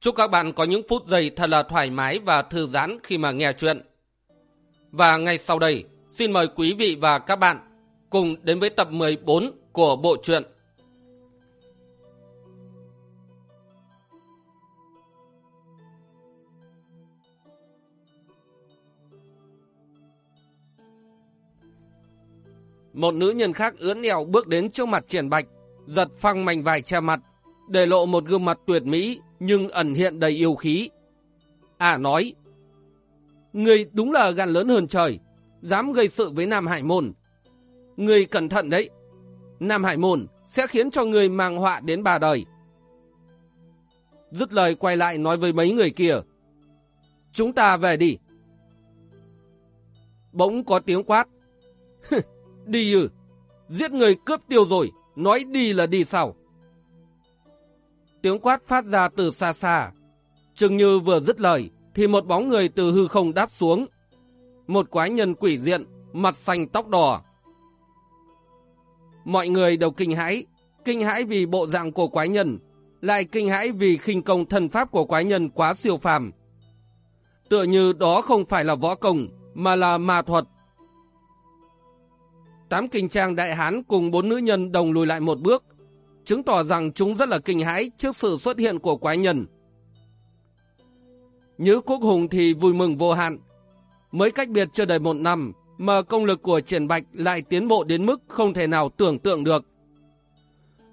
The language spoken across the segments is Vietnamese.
Chúc các bạn có những phút giây thật là thoải mái và thư giãn khi mà nghe chuyện. Và ngay sau đây, xin mời quý vị và các bạn cùng đến với tập 14 của bộ truyện. Một nữ nhân khác ướn ẻo bước đến trước mặt triển bạch, giật phăng mảnh vải che mặt, để lộ một gương mặt tuyệt mỹ nhưng ẩn hiện đầy yêu khí. À nói, Người đúng là gan lớn hơn trời, dám gây sự với Nam Hải Môn. Người cẩn thận đấy, Nam Hải Môn sẽ khiến cho người mang họa đến ba đời. Dứt lời quay lại nói với mấy người kia, Chúng ta về đi. Bỗng có tiếng quát. đi ư, giết người cướp tiêu rồi, nói đi là đi sao? Tiếng quát phát ra từ xa xa. Chừng như vừa dứt lời, thì một bóng người từ hư không đáp xuống. Một quái nhân quỷ diện, mặt xanh tóc đỏ. Mọi người đều kinh hãi, kinh hãi vì bộ dạng của quái nhân, lại kinh hãi vì khinh công thần pháp của quái nhân quá siêu phàm. Tựa như đó không phải là võ công, mà là ma thuật. Tám kinh trang đại hán cùng bốn nữ nhân đồng lùi lại một bước, chứng tỏ rằng chúng rất là kinh hãi trước sự xuất hiện của quái nhân. Nhữ Quốc Hùng thì vui mừng vô hạn. Mới cách biệt chưa đầy một năm mà công lực của Triển Bạch lại tiến bộ đến mức không thể nào tưởng tượng được.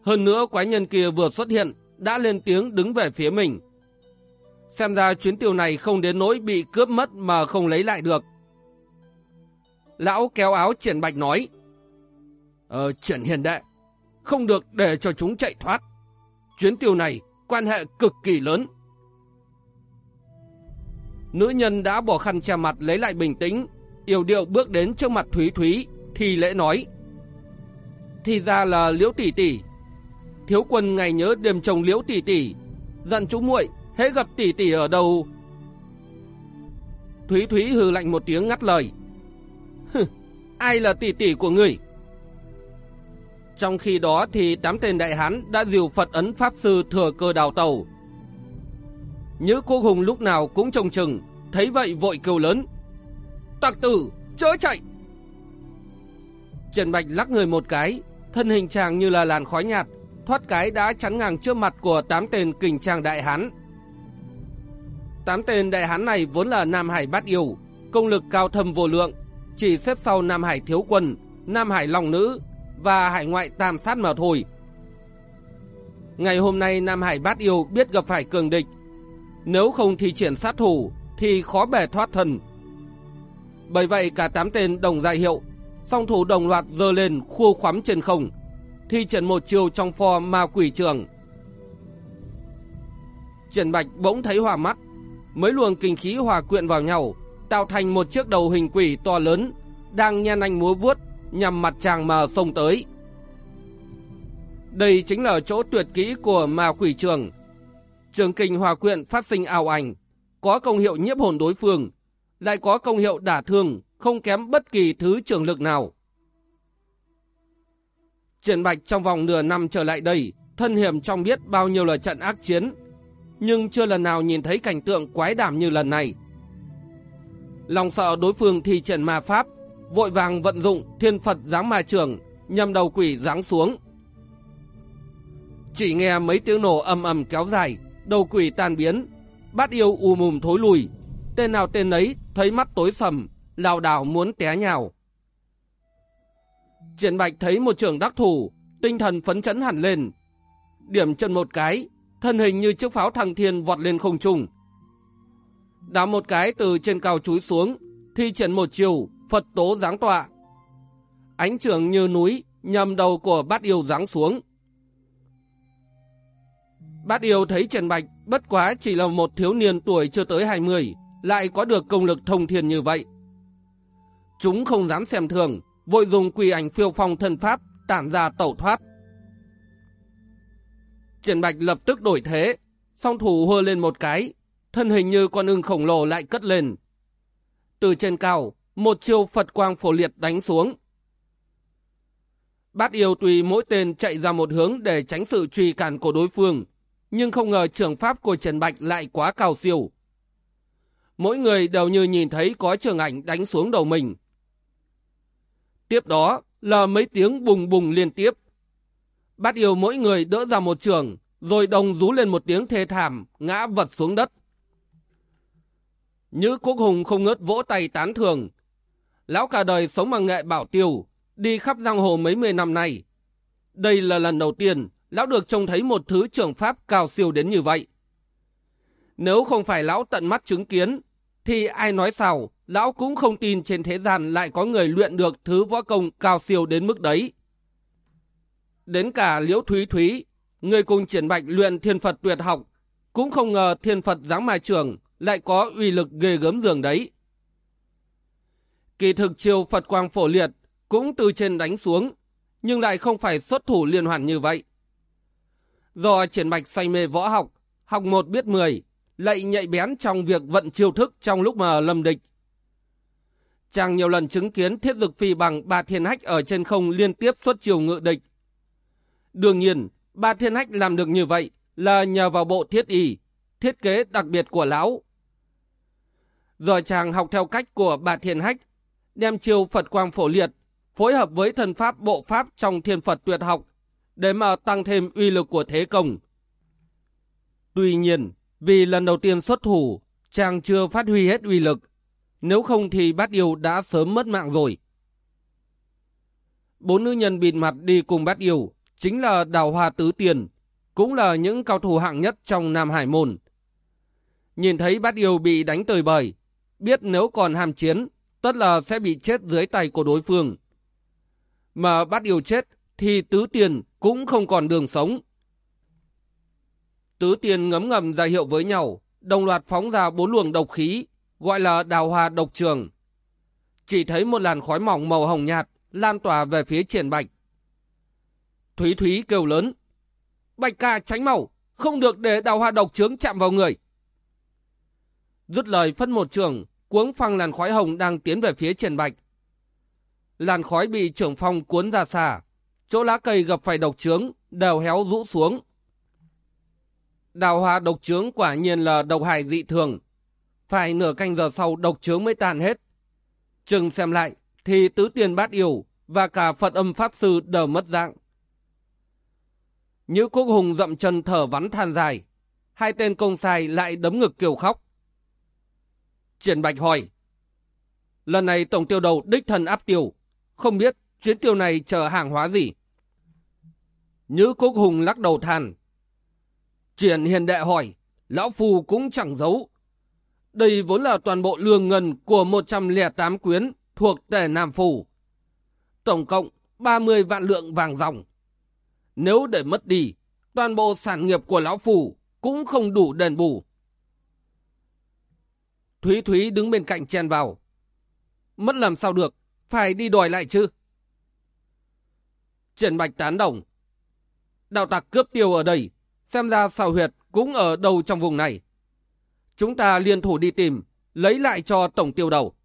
Hơn nữa quái nhân kia vừa xuất hiện đã lên tiếng đứng về phía mình. Xem ra chuyến tiêu này không đến nỗi bị cướp mất mà không lấy lại được. Lão kéo áo Triển Bạch nói Ờ, Triển Hiền Đệ, không được để cho chúng chạy thoát. Chuyến tiêu này quan hệ cực kỳ lớn. Nữ nhân đã bỏ khăn che mặt lấy lại bình tĩnh, yêu điệu bước đến trước mặt Thúy Thúy, thì lễ nói. Thì ra là liễu tỷ tỷ. Thiếu quân ngày nhớ đêm chồng liễu tỷ tỷ, dặn chú muội hễ gặp tỷ tỷ ở đâu. Thúy Thúy hừ lạnh một tiếng ngắt lời. hừ ai là tỷ tỷ của người? Trong khi đó thì tám tên đại hán đã diều Phật ấn Pháp Sư thừa cơ đào tàu. Nhữ cô hùng lúc nào cũng trông chừng, thấy vậy vội kêu lớn. Tặc tử, chớ chạy! Trần Bạch lắc người một cái, thân hình chàng như là làn khói nhạt, thoát cái đã chắn ngang trước mặt của tám tên kình trang đại hán. Tám tên đại hán này vốn là Nam Hải bát yêu, công lực cao thâm vô lượng, chỉ xếp sau Nam Hải thiếu quân, Nam Hải long nữ và hải ngoại tam sát mà thôi. Ngày hôm nay Nam Hải bát yêu biết gặp phải cường địch, nếu không thi triển sát thủ thì khó bề thoát thân. Bởi vậy cả tám tên đồng ra hiệu, song thủ đồng loạt dơ lên khu khoắm trên không, thi triển một chiều trong pho ma quỷ trường. Triển Bạch bỗng thấy hòa mắt, mấy luồng kinh khí hòa quyện vào nhau, tạo thành một chiếc đầu hình quỷ to lớn, đang nhen anh múa vuốt nhằm mặt chàng mà xông tới. Đây chính là chỗ tuyệt kỹ của ma quỷ trường. Trường kinh hòa quyện phát sinh ảo ảnh, có công hiệu nhiếp hồn đối phương, lại có công hiệu đả thương, không kém bất kỳ thứ trường lực nào. Triển Bạch trong vòng nửa năm trở lại đây, thân hiểm trong biết bao nhiêu là trận ác chiến, nhưng chưa lần nào nhìn thấy cảnh tượng quái đảm như lần này. Lòng sợ đối phương thi triển ma pháp, vội vàng vận dụng thiên Phật giáng ma trường, nhằm đầu quỷ giáng xuống. Chỉ nghe mấy tiếng nổ ầm ầm kéo dài, đầu quỷ tan biến, bát yêu u mùm thối lùi, tên nào tên ấy thấy mắt tối sầm, lào đảo muốn té nhào. Triển Bạch thấy một trường đắc thủ, tinh thần phấn chấn hẳn lên. Điểm chân một cái, thân hình như chiếc pháo thăng thiên vọt lên không trung. Đá một cái từ trên cao chúi xuống, thi triển một chiều, Phật tố giáng tọa. Ánh trường như núi, nhầm đầu của bát yêu giáng xuống. Bát yêu thấy Trần Bạch bất quá chỉ là một thiếu niên tuổi chưa tới 20, lại có được công lực thông thiên như vậy. Chúng không dám xem thường, vội dùng quỳ ảnh phiêu phong thân pháp, tản ra tẩu thoát. Trần Bạch lập tức đổi thế, song thủ hơ lên một cái, thân hình như con ưng khổng lồ lại cất lên. Từ trên cao, một chiêu Phật quang phổ liệt đánh xuống. Bát yêu tùy mỗi tên chạy ra một hướng để tránh sự truy cản của đối phương, nhưng không ngờ trường pháp của Trần Bạch lại quá cao siêu. Mỗi người đều như nhìn thấy có trường ảnh đánh xuống đầu mình. Tiếp đó là mấy tiếng bùng bùng liên tiếp. Bát yêu mỗi người đỡ ra một trường, rồi đồng rú lên một tiếng thê thảm, ngã vật xuống đất. Nhữ Quốc Hùng không ngớt vỗ tay tán thường. Lão cả đời sống bằng nghệ bảo tiêu, đi khắp giang hồ mấy mươi năm nay. Đây là lần đầu tiên lão được trông thấy một thứ trường pháp cao siêu đến như vậy. Nếu không phải lão tận mắt chứng kiến, thì ai nói sao, lão cũng không tin trên thế gian lại có người luyện được thứ võ công cao siêu đến mức đấy. Đến cả Liễu Thúy Thúy, người cùng triển bạch luyện thiên Phật tuyệt học, cũng không ngờ thiên Phật giáng mai trường lại có uy lực ghê gớm giường đấy. Kỳ thực chiều Phật quang phổ liệt cũng từ trên đánh xuống, nhưng lại không phải xuất thủ liên hoàn như vậy. Do triển bạch say mê võ học, học một biết mười, lại nhạy bén trong việc vận chiêu thức trong lúc mà lâm địch. Chàng nhiều lần chứng kiến thiết dực phi bằng ba thiên hách ở trên không liên tiếp xuất chiều ngự địch. Đương nhiên, ba thiên hách làm được như vậy là nhờ vào bộ thiết y, thiết kế đặc biệt của lão. Rồi chàng học theo cách của bà thiên hách, đem chiêu Phật quang phổ liệt, phối hợp với thần pháp bộ pháp trong thiên Phật tuyệt học, để mà tăng thêm uy lực của thế công. Tuy nhiên, vì lần đầu tiên xuất thủ, chàng chưa phát huy hết uy lực. Nếu không thì bát yêu đã sớm mất mạng rồi. Bốn nữ nhân bịt mặt đi cùng bát yêu chính là Đào Hoa Tứ Tiền, cũng là những cao thủ hạng nhất trong Nam Hải Môn. Nhìn thấy bát yêu bị đánh tơi bời, biết nếu còn ham chiến, tất là sẽ bị chết dưới tay của đối phương. Mà bắt yêu chết thì Tứ Tiền cũng không còn đường sống. Tứ tiền ngấm ngầm ra hiệu với nhau, đồng loạt phóng ra bốn luồng độc khí, gọi là đào hoa độc trường. Chỉ thấy một làn khói mỏng màu hồng nhạt lan tỏa về phía triển bạch. Thúy Thúy kêu lớn. Bạch ca tránh màu, không được để đào hoa độc trướng chạm vào người. Rút lời phân một trường, cuống phăng làn khói hồng đang tiến về phía triển bạch. Làn khói bị trưởng phong cuốn ra xa, chỗ lá cây gặp phải độc trướng, đều héo rũ xuống, Đào hoa độc trướng quả nhiên là độc hại dị thường. Phải nửa canh giờ sau độc trướng mới tàn hết. Chừng xem lại, thì tứ tiền bát yêu và cả Phật âm Pháp Sư đều mất dạng. Như quốc hùng dậm chân thở vắn than dài. Hai tên công sai lại đấm ngực kêu khóc. Triển Bạch hỏi. Lần này tổng tiêu đầu đích thần áp tiêu. Không biết chuyến tiêu này chờ hàng hóa gì. nhữ quốc hùng lắc đầu than. Triển hiền đệ hỏi, lão phù cũng chẳng giấu. Đây vốn là toàn bộ lương ngân của 108 quyến thuộc tề Nam Phủ. Tổng cộng 30 vạn lượng vàng dòng. Nếu để mất đi, toàn bộ sản nghiệp của lão phù cũng không đủ đền bù. Thúy Thúy đứng bên cạnh chen vào. Mất làm sao được, phải đi đòi lại chứ. Triển Bạch tán đồng. Đạo tặc cướp tiêu ở đây Xem ra xào huyệt cũng ở đâu trong vùng này. Chúng ta liên thủ đi tìm, lấy lại cho tổng tiêu đầu.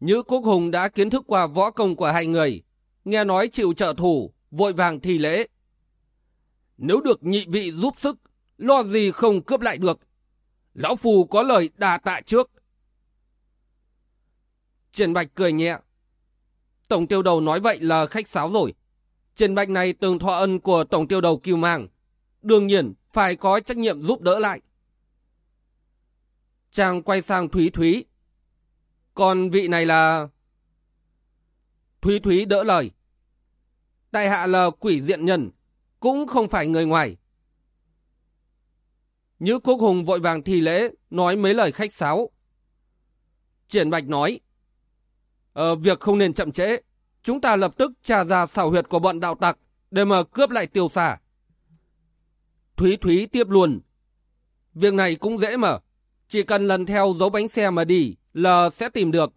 Nhữ Quốc Hùng đã kiến thức qua võ công của hai người, nghe nói chịu trợ thủ, vội vàng thi lễ. Nếu được nhị vị giúp sức, lo gì không cướp lại được. Lão Phù có lời đà tạ trước. Triển Bạch cười nhẹ. Tổng tiêu đầu nói vậy là khách sáo rồi. Triển Bạch này từng thọ ân của tổng tiêu đầu Kiều Mang đương nhiên phải có trách nhiệm giúp đỡ lại. Chàng quay sang Thúy Thúy. Còn vị này là... Thúy Thúy đỡ lời. Đại hạ là quỷ diện nhân, cũng không phải người ngoài. Nhữ Quốc Hùng vội vàng thi lễ, nói mấy lời khách sáo. Triển Bạch nói, ờ, việc không nên chậm trễ, chúng ta lập tức tra ra xảo huyệt của bọn đạo tặc để mà cướp lại tiêu xả. Thúy Thúy tiếp luôn. Việc này cũng dễ mà. Chỉ cần lần theo dấu bánh xe mà đi là sẽ tìm được.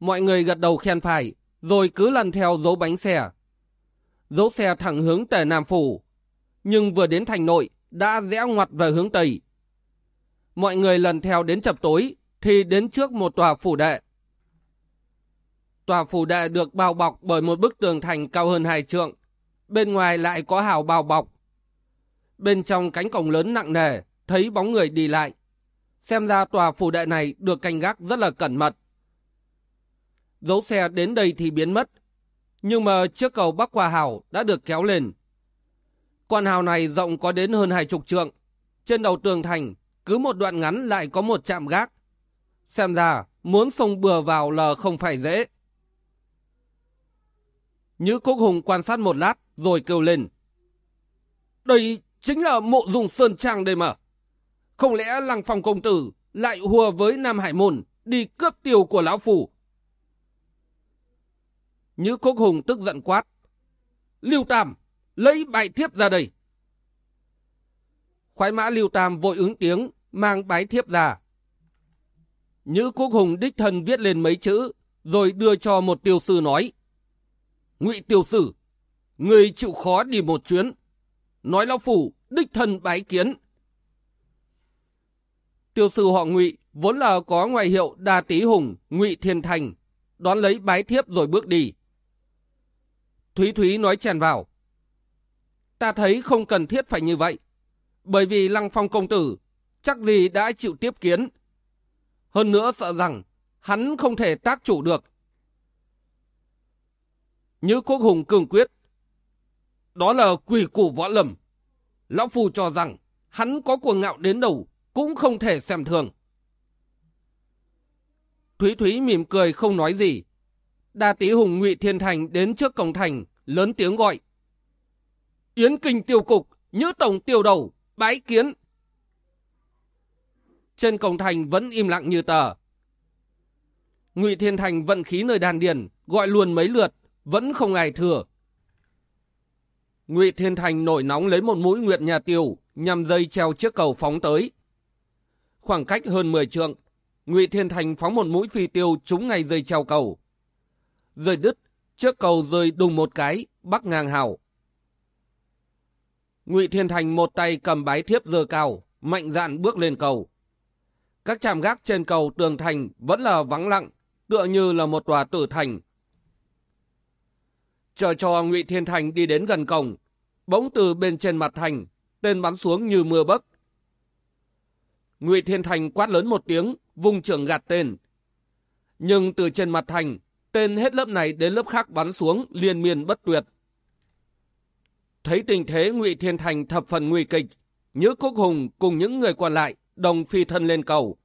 Mọi người gật đầu khen phải, rồi cứ lần theo dấu bánh xe. Dấu xe thẳng hướng tề Nam Phủ, nhưng vừa đến thành nội đã rẽ ngoặt về hướng Tây. Mọi người lần theo đến chập tối thì đến trước một tòa phủ đệ. Tòa phủ đệ được bao bọc bởi một bức tường thành cao hơn hai trượng, bên ngoài lại có hào bao bọc. Bên trong cánh cổng lớn nặng nề, thấy bóng người đi lại. Xem ra tòa phủ đệ này được canh gác rất là cẩn mật. Dấu xe đến đây thì biến mất, nhưng mà chiếc cầu bắc qua hào đã được kéo lên. Con hào này rộng có đến hơn hai chục trượng. Trên đầu tường thành, cứ một đoạn ngắn lại có một chạm gác. Xem ra, muốn xông bừa vào là không phải dễ. Nhữ Cúc Hùng quan sát một lát, rồi kêu lên. Đây chính là mộ dùng Sơn Trang đây mà. Không lẽ lăng phòng công tử lại hùa với Nam Hải Môn đi cướp tiêu của Lão Phủ? Nhữ Quốc Hùng tức giận quát. Lưu Tam, lấy bài thiếp ra đây. Khoái mã Lưu Tam vội ứng tiếng, mang bái thiếp ra. Nhữ Quốc Hùng đích thân viết lên mấy chữ, rồi đưa cho một tiêu sư nói. Ngụy tiêu sư, người chịu khó đi một chuyến. Nói lão phủ, đích thân bái kiến. Tiêu sư họ Ngụy vốn là có ngoại hiệu Đa Tý Hùng, Ngụy Thiên Thành, đón lấy bái thiếp rồi bước đi. Thúy Thúy nói chèn vào. Ta thấy không cần thiết phải như vậy, bởi vì Lăng Phong công tử chắc gì đã chịu tiếp kiến. Hơn nữa sợ rằng hắn không thể tác chủ được. Như Quốc Hùng cường quyết. Đó là quỷ củ võ lầm. Lão Phu cho rằng hắn có cuồng ngạo đến đầu cũng không thể xem thường. Thúy Thúy mỉm cười không nói gì. Đa Tý Hùng Ngụy Thiên Thành đến trước cổng thành, lớn tiếng gọi. Yến Kinh tiêu cục, Nhữ Tổng tiêu đầu, bái kiến. Trên cổng thành vẫn im lặng như tờ. Ngụy Thiên Thành vận khí nơi đàn điền, gọi luôn mấy lượt, vẫn không ai thừa. Ngụy Thiên Thành nổi nóng lấy một mũi nguyệt nhà tiêu, nhằm dây treo chiếc cầu phóng tới. Khoảng cách hơn 10 trượng, Ngụy Thiên Thành phóng một mũi phi tiêu trúng ngay dây treo cầu. Rơi đứt, chiếc cầu rơi đùng một cái, bắc ngang hào. Ngụy Thiên Thành một tay cầm bái thiếp dơ cao, mạnh dạn bước lên cầu. Các trạm gác trên cầu tường thành vẫn là vắng lặng, tựa như là một tòa tử thành. Chờ cho Ngụy Thiên Thành đi đến gần cổng, bỗng từ bên trên mặt thành, tên bắn xuống như mưa bấc. Ngụy Thiên Thành quát lớn một tiếng, vung trưởng gạt tên. Nhưng từ trên mặt thành, tên hết lớp này đến lớp khác bắn xuống liên miên bất tuyệt. Thấy tình thế Ngụy Thiên Thành thập phần nguy kịch, Nhữ Quốc Hùng cùng những người còn lại đồng phi thân lên cầu.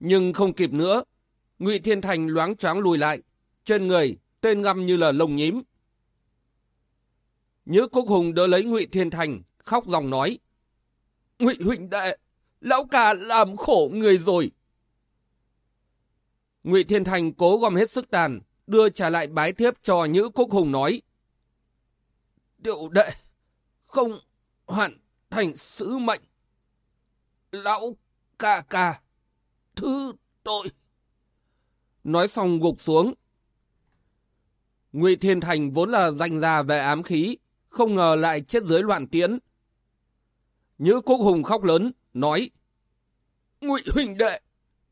Nhưng không kịp nữa, Ngụy Thiên Thành loáng choáng lùi lại, trên người tên ngâm như là lồng nhím. Nhữ Quốc Hùng đỡ lấy Ngụy Thiên Thành, khóc dòng nói: "Ngụy huynh đệ, lão ca làm khổ người rồi." Ngụy Thiên Thành cố gom hết sức tàn, đưa trả lại bái thiếp cho Nhữ Quốc Hùng nói: "Tiểu đệ không hoàn thành sứ mệnh Lão ca ca, thứ tội. Nói xong gục xuống. Ngụy Thiên Thành vốn là danh gia về ám khí, không ngờ lại chết dưới loạn tiễn. Nhữ Quốc Hùng khóc lớn, nói. Ngụy huynh đệ,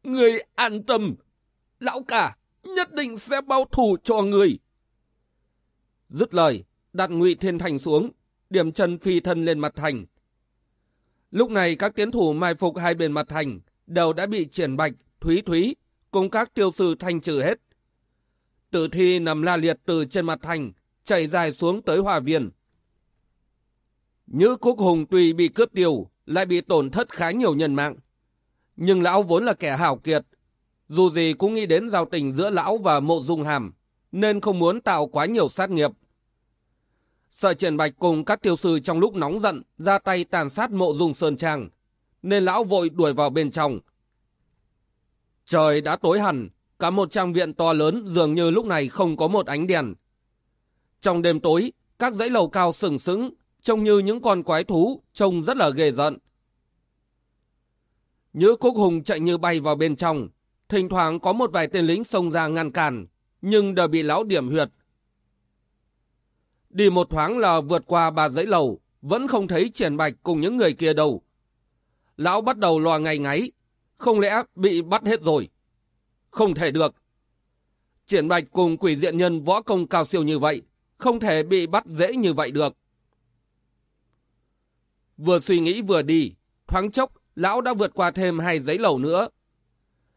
người an tâm, lão cả nhất định sẽ bao thù cho người. Dứt lời, đặt Ngụy Thiên Thành xuống, điểm chân phi thân lên mặt thành, Lúc này các tiến thủ mai phục hai bên mặt thành đều đã bị triển bạch, thúy thúy cùng các tiêu sư thanh trừ hết. Tử thi nằm la liệt từ trên mặt thành, chạy dài xuống tới hòa viên. Nhữ Quốc Hùng tuy bị cướp tiêu, lại bị tổn thất khá nhiều nhân mạng. Nhưng lão vốn là kẻ hảo kiệt. Dù gì cũng nghĩ đến giao tình giữa lão và mộ dung hàm, nên không muốn tạo quá nhiều sát nghiệp. Sợ Triển Bạch cùng các tiêu sư trong lúc nóng giận ra tay tàn sát mộ dung sơn trang, nên lão vội đuổi vào bên trong. Trời đã tối hẳn, cả một trang viện to lớn dường như lúc này không có một ánh đèn. Trong đêm tối, các dãy lầu cao sừng sững, trông như những con quái thú, trông rất là ghê giận. Nhữ Cúc Hùng chạy như bay vào bên trong. Thỉnh thoảng có một vài tên lính xông ra ngăn cản, nhưng đều bị lão điểm huyệt. Đi một thoáng là vượt qua ba dãy lầu, vẫn không thấy triển bạch cùng những người kia đâu. Lão bắt đầu lo ngày ngáy, không lẽ bị bắt hết rồi? Không thể được. Triển bạch cùng quỷ diện nhân võ công cao siêu như vậy, không thể bị bắt dễ như vậy được. Vừa suy nghĩ vừa đi, thoáng chốc, lão đã vượt qua thêm hai giấy lầu nữa.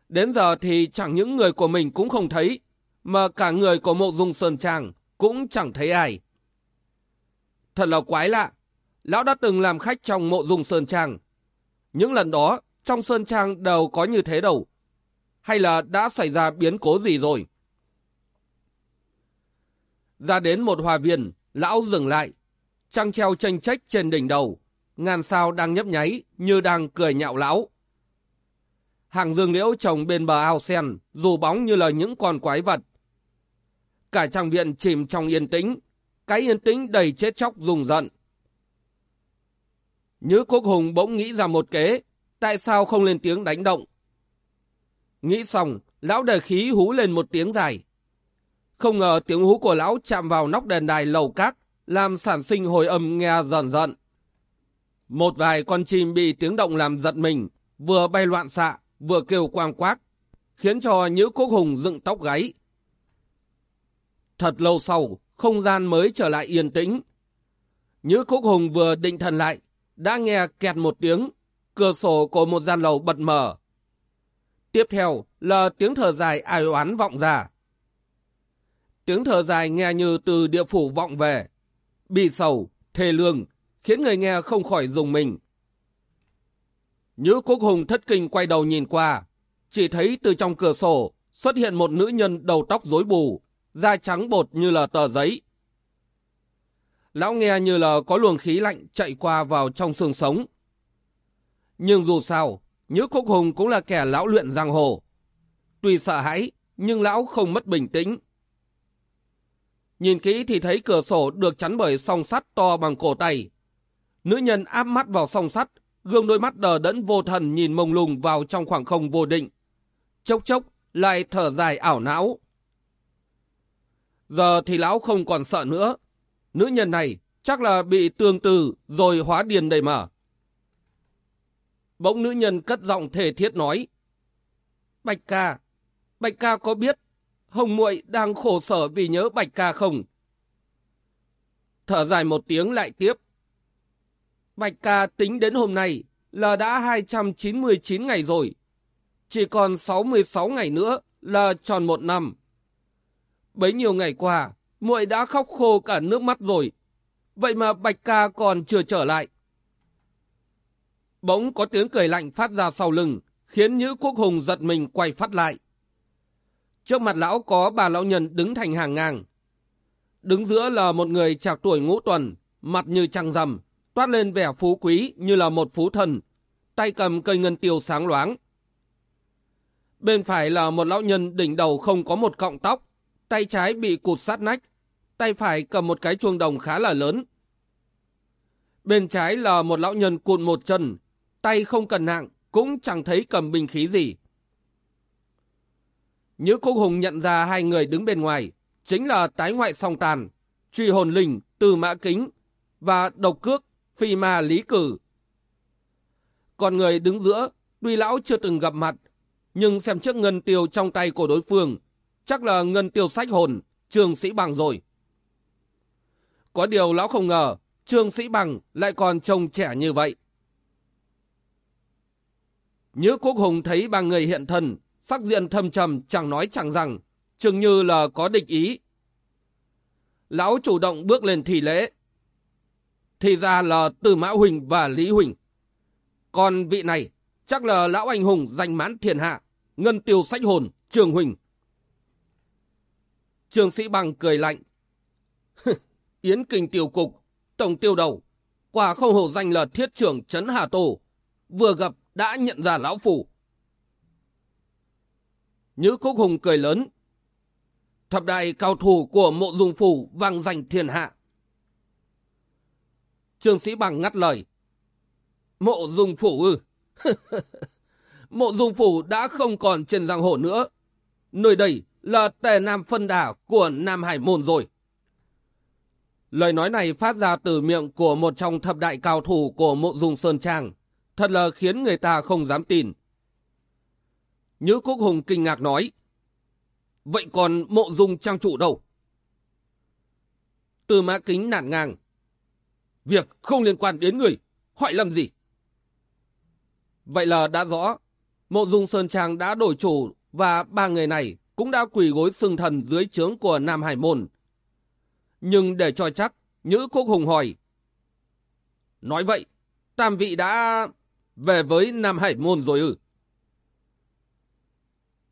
Đến giờ thì chẳng những người của mình cũng không thấy, mà cả người của mộ dung sơn trang cũng chẳng thấy ai. Thật là quái lạ, lão đã từng làm khách trong mộ dung sơn trang. Những lần đó, trong sơn trang đều có như thế đâu. Hay là đã xảy ra biến cố gì rồi? Ra đến một hòa viên, lão dừng lại. Trăng treo tranh trách trên đỉnh đầu. Ngàn sao đang nhấp nháy như đang cười nhạo lão. Hàng dương liễu trồng bên bờ ao sen, dù bóng như là những con quái vật. Cả trang viện chìm trong yên tĩnh, cái yên tĩnh đầy chết chóc rùng giận. Nhữ Quốc Hùng bỗng nghĩ ra một kế, tại sao không lên tiếng đánh động. Nghĩ xong, lão đề khí hú lên một tiếng dài. Không ngờ tiếng hú của lão chạm vào nóc đèn đài lầu cát, làm sản sinh hồi âm nghe dần dần. Một vài con chim bị tiếng động làm giật mình, vừa bay loạn xạ, vừa kêu quang quác, khiến cho Nhữ Quốc Hùng dựng tóc gáy. Thật lâu sau, không gian mới trở lại yên tĩnh. Nhữ Cúc Hùng vừa định thần lại, đã nghe kẹt một tiếng, cửa sổ của một gian lầu bật mở. Tiếp theo là tiếng thở dài ai oán vọng ra. Tiếng thở dài nghe như từ địa phủ vọng về. Bị sầu, thề lương, khiến người nghe không khỏi dùng mình. Nhữ Quốc Hùng thất kinh quay đầu nhìn qua, chỉ thấy từ trong cửa sổ xuất hiện một nữ nhân đầu tóc rối bù, da trắng bột như là tờ giấy. Lão nghe như là có luồng khí lạnh chạy qua vào trong xương sống. Nhưng dù sao, Nhữ Quốc Hùng cũng là kẻ lão luyện giang hồ. Tuy sợ hãi, nhưng lão không mất bình tĩnh. Nhìn kỹ thì thấy cửa sổ được chắn bởi song sắt to bằng cổ tay. Nữ nhân áp mắt vào song sắt, gương đôi mắt đờ đẫn vô thần nhìn mông lung vào trong khoảng không vô định. Chốc chốc lại thở dài ảo não. Giờ thì lão không còn sợ nữa. Nữ nhân này chắc là bị tương tư rồi hóa điền đầy mà. Bỗng nữ nhân cất giọng thề thiết nói. Bạch ca, Bạch ca có biết Hồng muội đang khổ sở vì nhớ Bạch ca không? Thở dài một tiếng lại tiếp. Bạch ca tính đến hôm nay là đã 299 ngày rồi. Chỉ còn 66 ngày nữa là tròn một năm. Bấy nhiêu ngày qua, muội đã khóc khô cả nước mắt rồi. Vậy mà Bạch ca còn chưa trở lại. Bỗng có tiếng cười lạnh phát ra sau lưng, khiến Nhữ Quốc Hùng giật mình quay phát lại. Trước mặt lão có bà lão nhân đứng thành hàng ngang. Đứng giữa là một người trạc tuổi ngũ tuần, mặt như trăng rằm, toát lên vẻ phú quý như là một phú thần, tay cầm cây ngân tiêu sáng loáng. Bên phải là một lão nhân đỉnh đầu không có một cọng tóc, tay trái bị cụt sát nách, tay phải cầm một cái chuông đồng khá là lớn. Bên trái là một lão nhân cụt một chân, tay không cần nặng, cũng chẳng thấy cầm bình khí gì. Nhữ Quốc Hùng nhận ra hai người đứng bên ngoài, chính là tái ngoại song tàn, truy hồn linh, từ mã kính và độc cước, phi ma lý cử. Còn người đứng giữa, tuy lão chưa từng gặp mặt, nhưng xem chiếc ngân tiêu trong tay của đối phương, chắc là ngân tiêu sách hồn, trương sĩ bằng rồi. Có điều lão không ngờ, trương sĩ bằng lại còn trông trẻ như vậy. Nhữ Quốc Hùng thấy ba người hiện thân, sắc diện thâm trầm chẳng nói chẳng rằng, chừng như là có địch ý. Lão chủ động bước lên thì lễ. Thì ra là Từ Mã Huỳnh và Lý Huỳnh. Còn vị này chắc là lão anh hùng danh mãn thiên hạ, ngân tiêu sách hồn, Trường Huỳnh. Trường sĩ bằng cười lạnh. Yến kinh tiêu cục, tổng tiêu đầu, quả không hổ danh là thiết trưởng Trấn Hà Tô. Vừa gặp đã nhận ra lão phủ. Nhữ Quốc Hùng cười lớn. Thập đại cao thủ của mộ dung phủ vang danh thiên hạ. Trương Sĩ Bằng ngắt lời. Mộ dung phủ ư. mộ dung phủ đã không còn trên giang hồ nữa. Nơi đây là tề nam phân đảo của Nam Hải Môn rồi. Lời nói này phát ra từ miệng của một trong thập đại cao thủ của mộ dung Sơn Trang. Thật là khiến người ta không dám tin. Nhữ Quốc Hùng kinh ngạc nói. Vậy còn mộ dung trang chủ đâu? Từ mã kính nản ngang. Việc không liên quan đến người, hỏi làm gì? Vậy là đã rõ, mộ dung Sơn Trang đã đổi chủ và ba người này cũng đã quỳ gối xưng thần dưới trướng của Nam Hải Môn. Nhưng để cho chắc, Nhữ Quốc Hùng hỏi. Nói vậy, tam vị đã về với Nam Hải Môn rồi ư?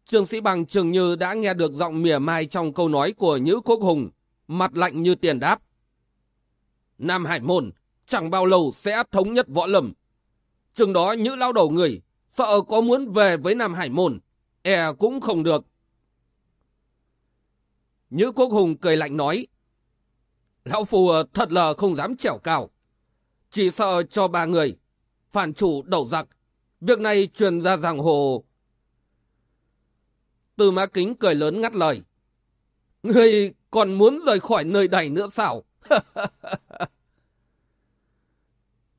Trương Sĩ Bằng chừng như đã nghe được giọng mỉa mai trong câu nói của Nhữ Quốc Hùng, mặt lạnh như tiền đáp. Nam Hải Môn chẳng bao lâu sẽ thống nhất võ lâm. Chừng đó Nhữ lao đầu người, sợ có muốn về với Nam Hải Môn, e cũng không được. Nhữ Quốc Hùng cười lạnh nói, Lão Phù ờ, thật là không dám trèo cao. Chỉ sợ cho ba người, phản chủ đầu giặc, việc này truyền ra giang hồ Từ má Kính cười lớn ngắt lời. người còn muốn rời khỏi nơi này nữa sao?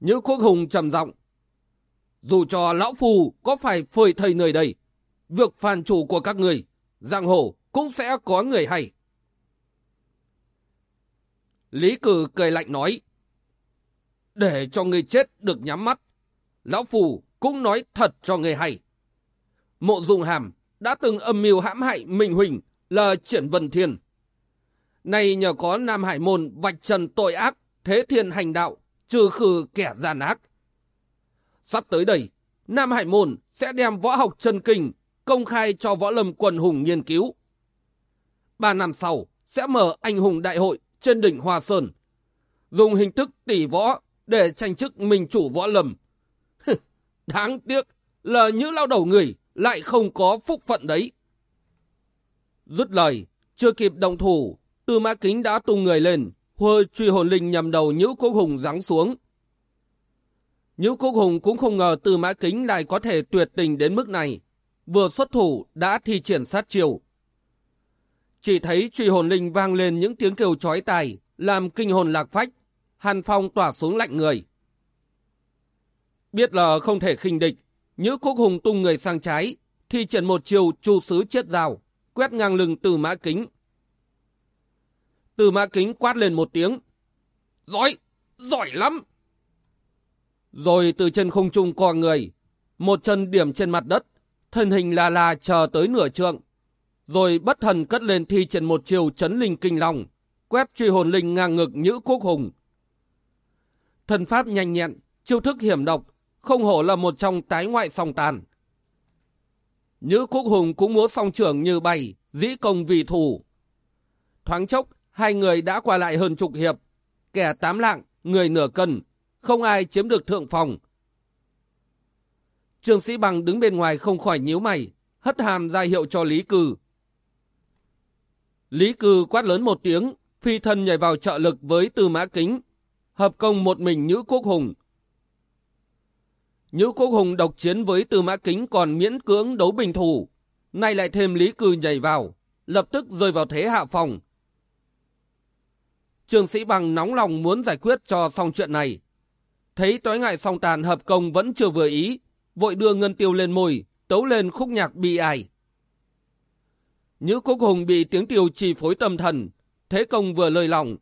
Nhữ Quốc Hùng trầm giọng. Dù cho lão phù có phải phơi thầy nơi đây, việc phản chủ của các người, giang hồ cũng sẽ có người hay. Lý Cử cười lạnh nói. Để cho người chết được nhắm mắt, lão phù cũng nói thật cho người hay. Mộ Dung Hàm đã từng âm mưu hãm hại Minh Huỳnh là Triển Vân Thiên. Nay nhờ có Nam Hải Môn vạch trần tội ác, thế thiên hành đạo, trừ khử kẻ gian ác. Sắp tới đây, Nam Hải Môn sẽ đem võ học chân kinh công khai cho võ lâm quần hùng nghiên cứu. Ba năm sau, sẽ mở anh hùng đại hội trên đỉnh Hoa Sơn, dùng hình thức tỷ võ để tranh chức mình chủ võ lâm. Đáng tiếc là những lao đầu người lại không có phúc phận đấy. Dứt lời, chưa kịp động thủ, Tư Mã Kính đã tung người lên, hơ truy hồn linh nhằm đầu Nhữ Quốc Hùng giáng xuống. Nhữ Quốc Hùng cũng không ngờ Tư Mã Kính lại có thể tuyệt tình đến mức này, vừa xuất thủ đã thi triển sát chiều. Chỉ thấy truy hồn linh vang lên những tiếng kêu chói tai, làm kinh hồn lạc phách, hàn phong tỏa xuống lạnh người. Biết là không thể khinh địch, Nhữ Quốc Hùng tung người sang trái, thi triển một chiều chu sứ chết rào, quét ngang lưng từ mã kính. Từ mã kính quát lên một tiếng. Giỏi, giỏi lắm. Rồi từ chân không trung co người, một chân điểm trên mặt đất, thân hình là là chờ tới nửa trượng. Rồi bất thần cất lên thi triển một chiều chấn linh kinh long, quét truy hồn linh ngang ngực Nhữ Quốc Hùng. Thần pháp nhanh nhẹn, chiêu thức hiểm độc, không hổ là một trong tái ngoại song tàn. Nhữ Quốc Hùng cũng múa song trưởng như bay, dĩ công vì thủ. Thoáng chốc, hai người đã qua lại hơn chục hiệp. Kẻ tám lạng, người nửa cân, không ai chiếm được thượng phòng. Trương Sĩ Bằng đứng bên ngoài không khỏi nhíu mày, hất hàm ra hiệu cho Lý Cừ. Lý Cư quát lớn một tiếng, phi thân nhảy vào trợ lực với Tư Mã Kính, hợp công một mình Nhữ Quốc Hùng. Nhữ Quốc Hùng độc chiến với Tư Mã Kính còn miễn cưỡng đấu bình thủ. Nay lại thêm Lý Cư nhảy vào, lập tức rơi vào thế hạ phòng. Trường sĩ bằng nóng lòng muốn giải quyết cho xong chuyện này. Thấy tối ngại song tàn hợp công vẫn chưa vừa ý, vội đưa ngân tiêu lên môi, tấu lên khúc nhạc bi ai. Nhữ Quốc Hùng bị tiếng tiêu chi phối tâm thần, thế công vừa lời lòng.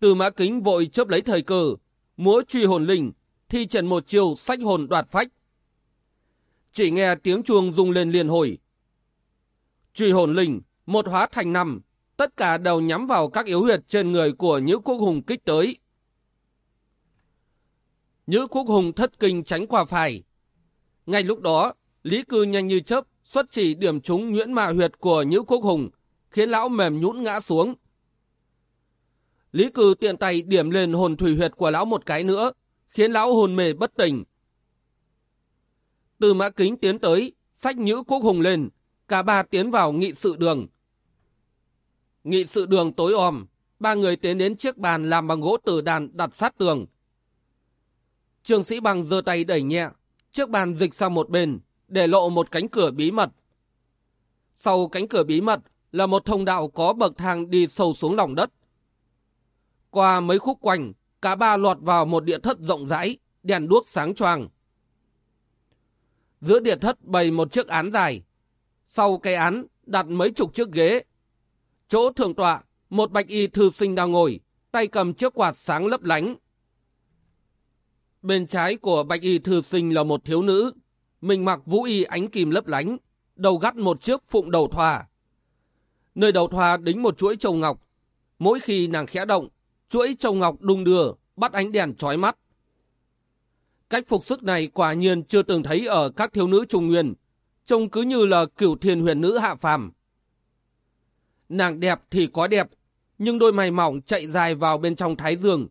Từ mã kính vội chớp lấy thời cơ, múa truy hồn linh, thi trần một chiều sách hồn đoạt phách. Chỉ nghe tiếng chuông rung lên liền hồi. Truy hồn linh, một hóa thành năm, tất cả đều nhắm vào các yếu huyệt trên người của Nhữ Quốc Hùng kích tới. Nhữ Quốc Hùng thất kinh tránh qua phải. Ngay lúc đó, Lý Cư nhanh như chớp xuất chỉ điểm trúng nhuyễn mạ huyệt của Nhữ Quốc Hùng, khiến lão mềm nhũn ngã xuống. Lý cừ tiện tay điểm lên hồn thủy huyệt của lão một cái nữa, khiến lão hồn mề bất tỉnh. Từ mã kính tiến tới, sách nhữ quốc hùng lên, cả ba tiến vào nghị sự đường. Nghị sự đường tối om, ba người tiến đến chiếc bàn làm bằng gỗ tử đàn đặt sát tường. Trường sĩ bằng giơ tay đẩy nhẹ, chiếc bàn dịch sang một bên, để lộ một cánh cửa bí mật. Sau cánh cửa bí mật là một thông đạo có bậc thang đi sâu xuống lòng đất. Qua mấy khúc quanh, cả ba lọt vào một địa thất rộng rãi, đèn đuốc sáng choang. Giữa địa thất bày một chiếc án dài. Sau cây án đặt mấy chục chiếc ghế. Chỗ thượng tọa, một bạch y thư sinh đang ngồi, tay cầm chiếc quạt sáng lấp lánh. Bên trái của bạch y thư sinh là một thiếu nữ, mình mặc vũ y ánh kim lấp lánh, đầu gắt một chiếc phụng đầu thoa. Nơi đầu thoa đính một chuỗi châu ngọc. Mỗi khi nàng khẽ động, chuỗi châu ngọc đung đưa, bắt ánh đèn chói mắt. Cách phục sức này quả nhiên chưa từng thấy ở các thiếu nữ trung nguyên, trông cứ như là cửu thiên huyền nữ hạ phàm. Nàng đẹp thì có đẹp, nhưng đôi mày mỏng chạy dài vào bên trong thái dương.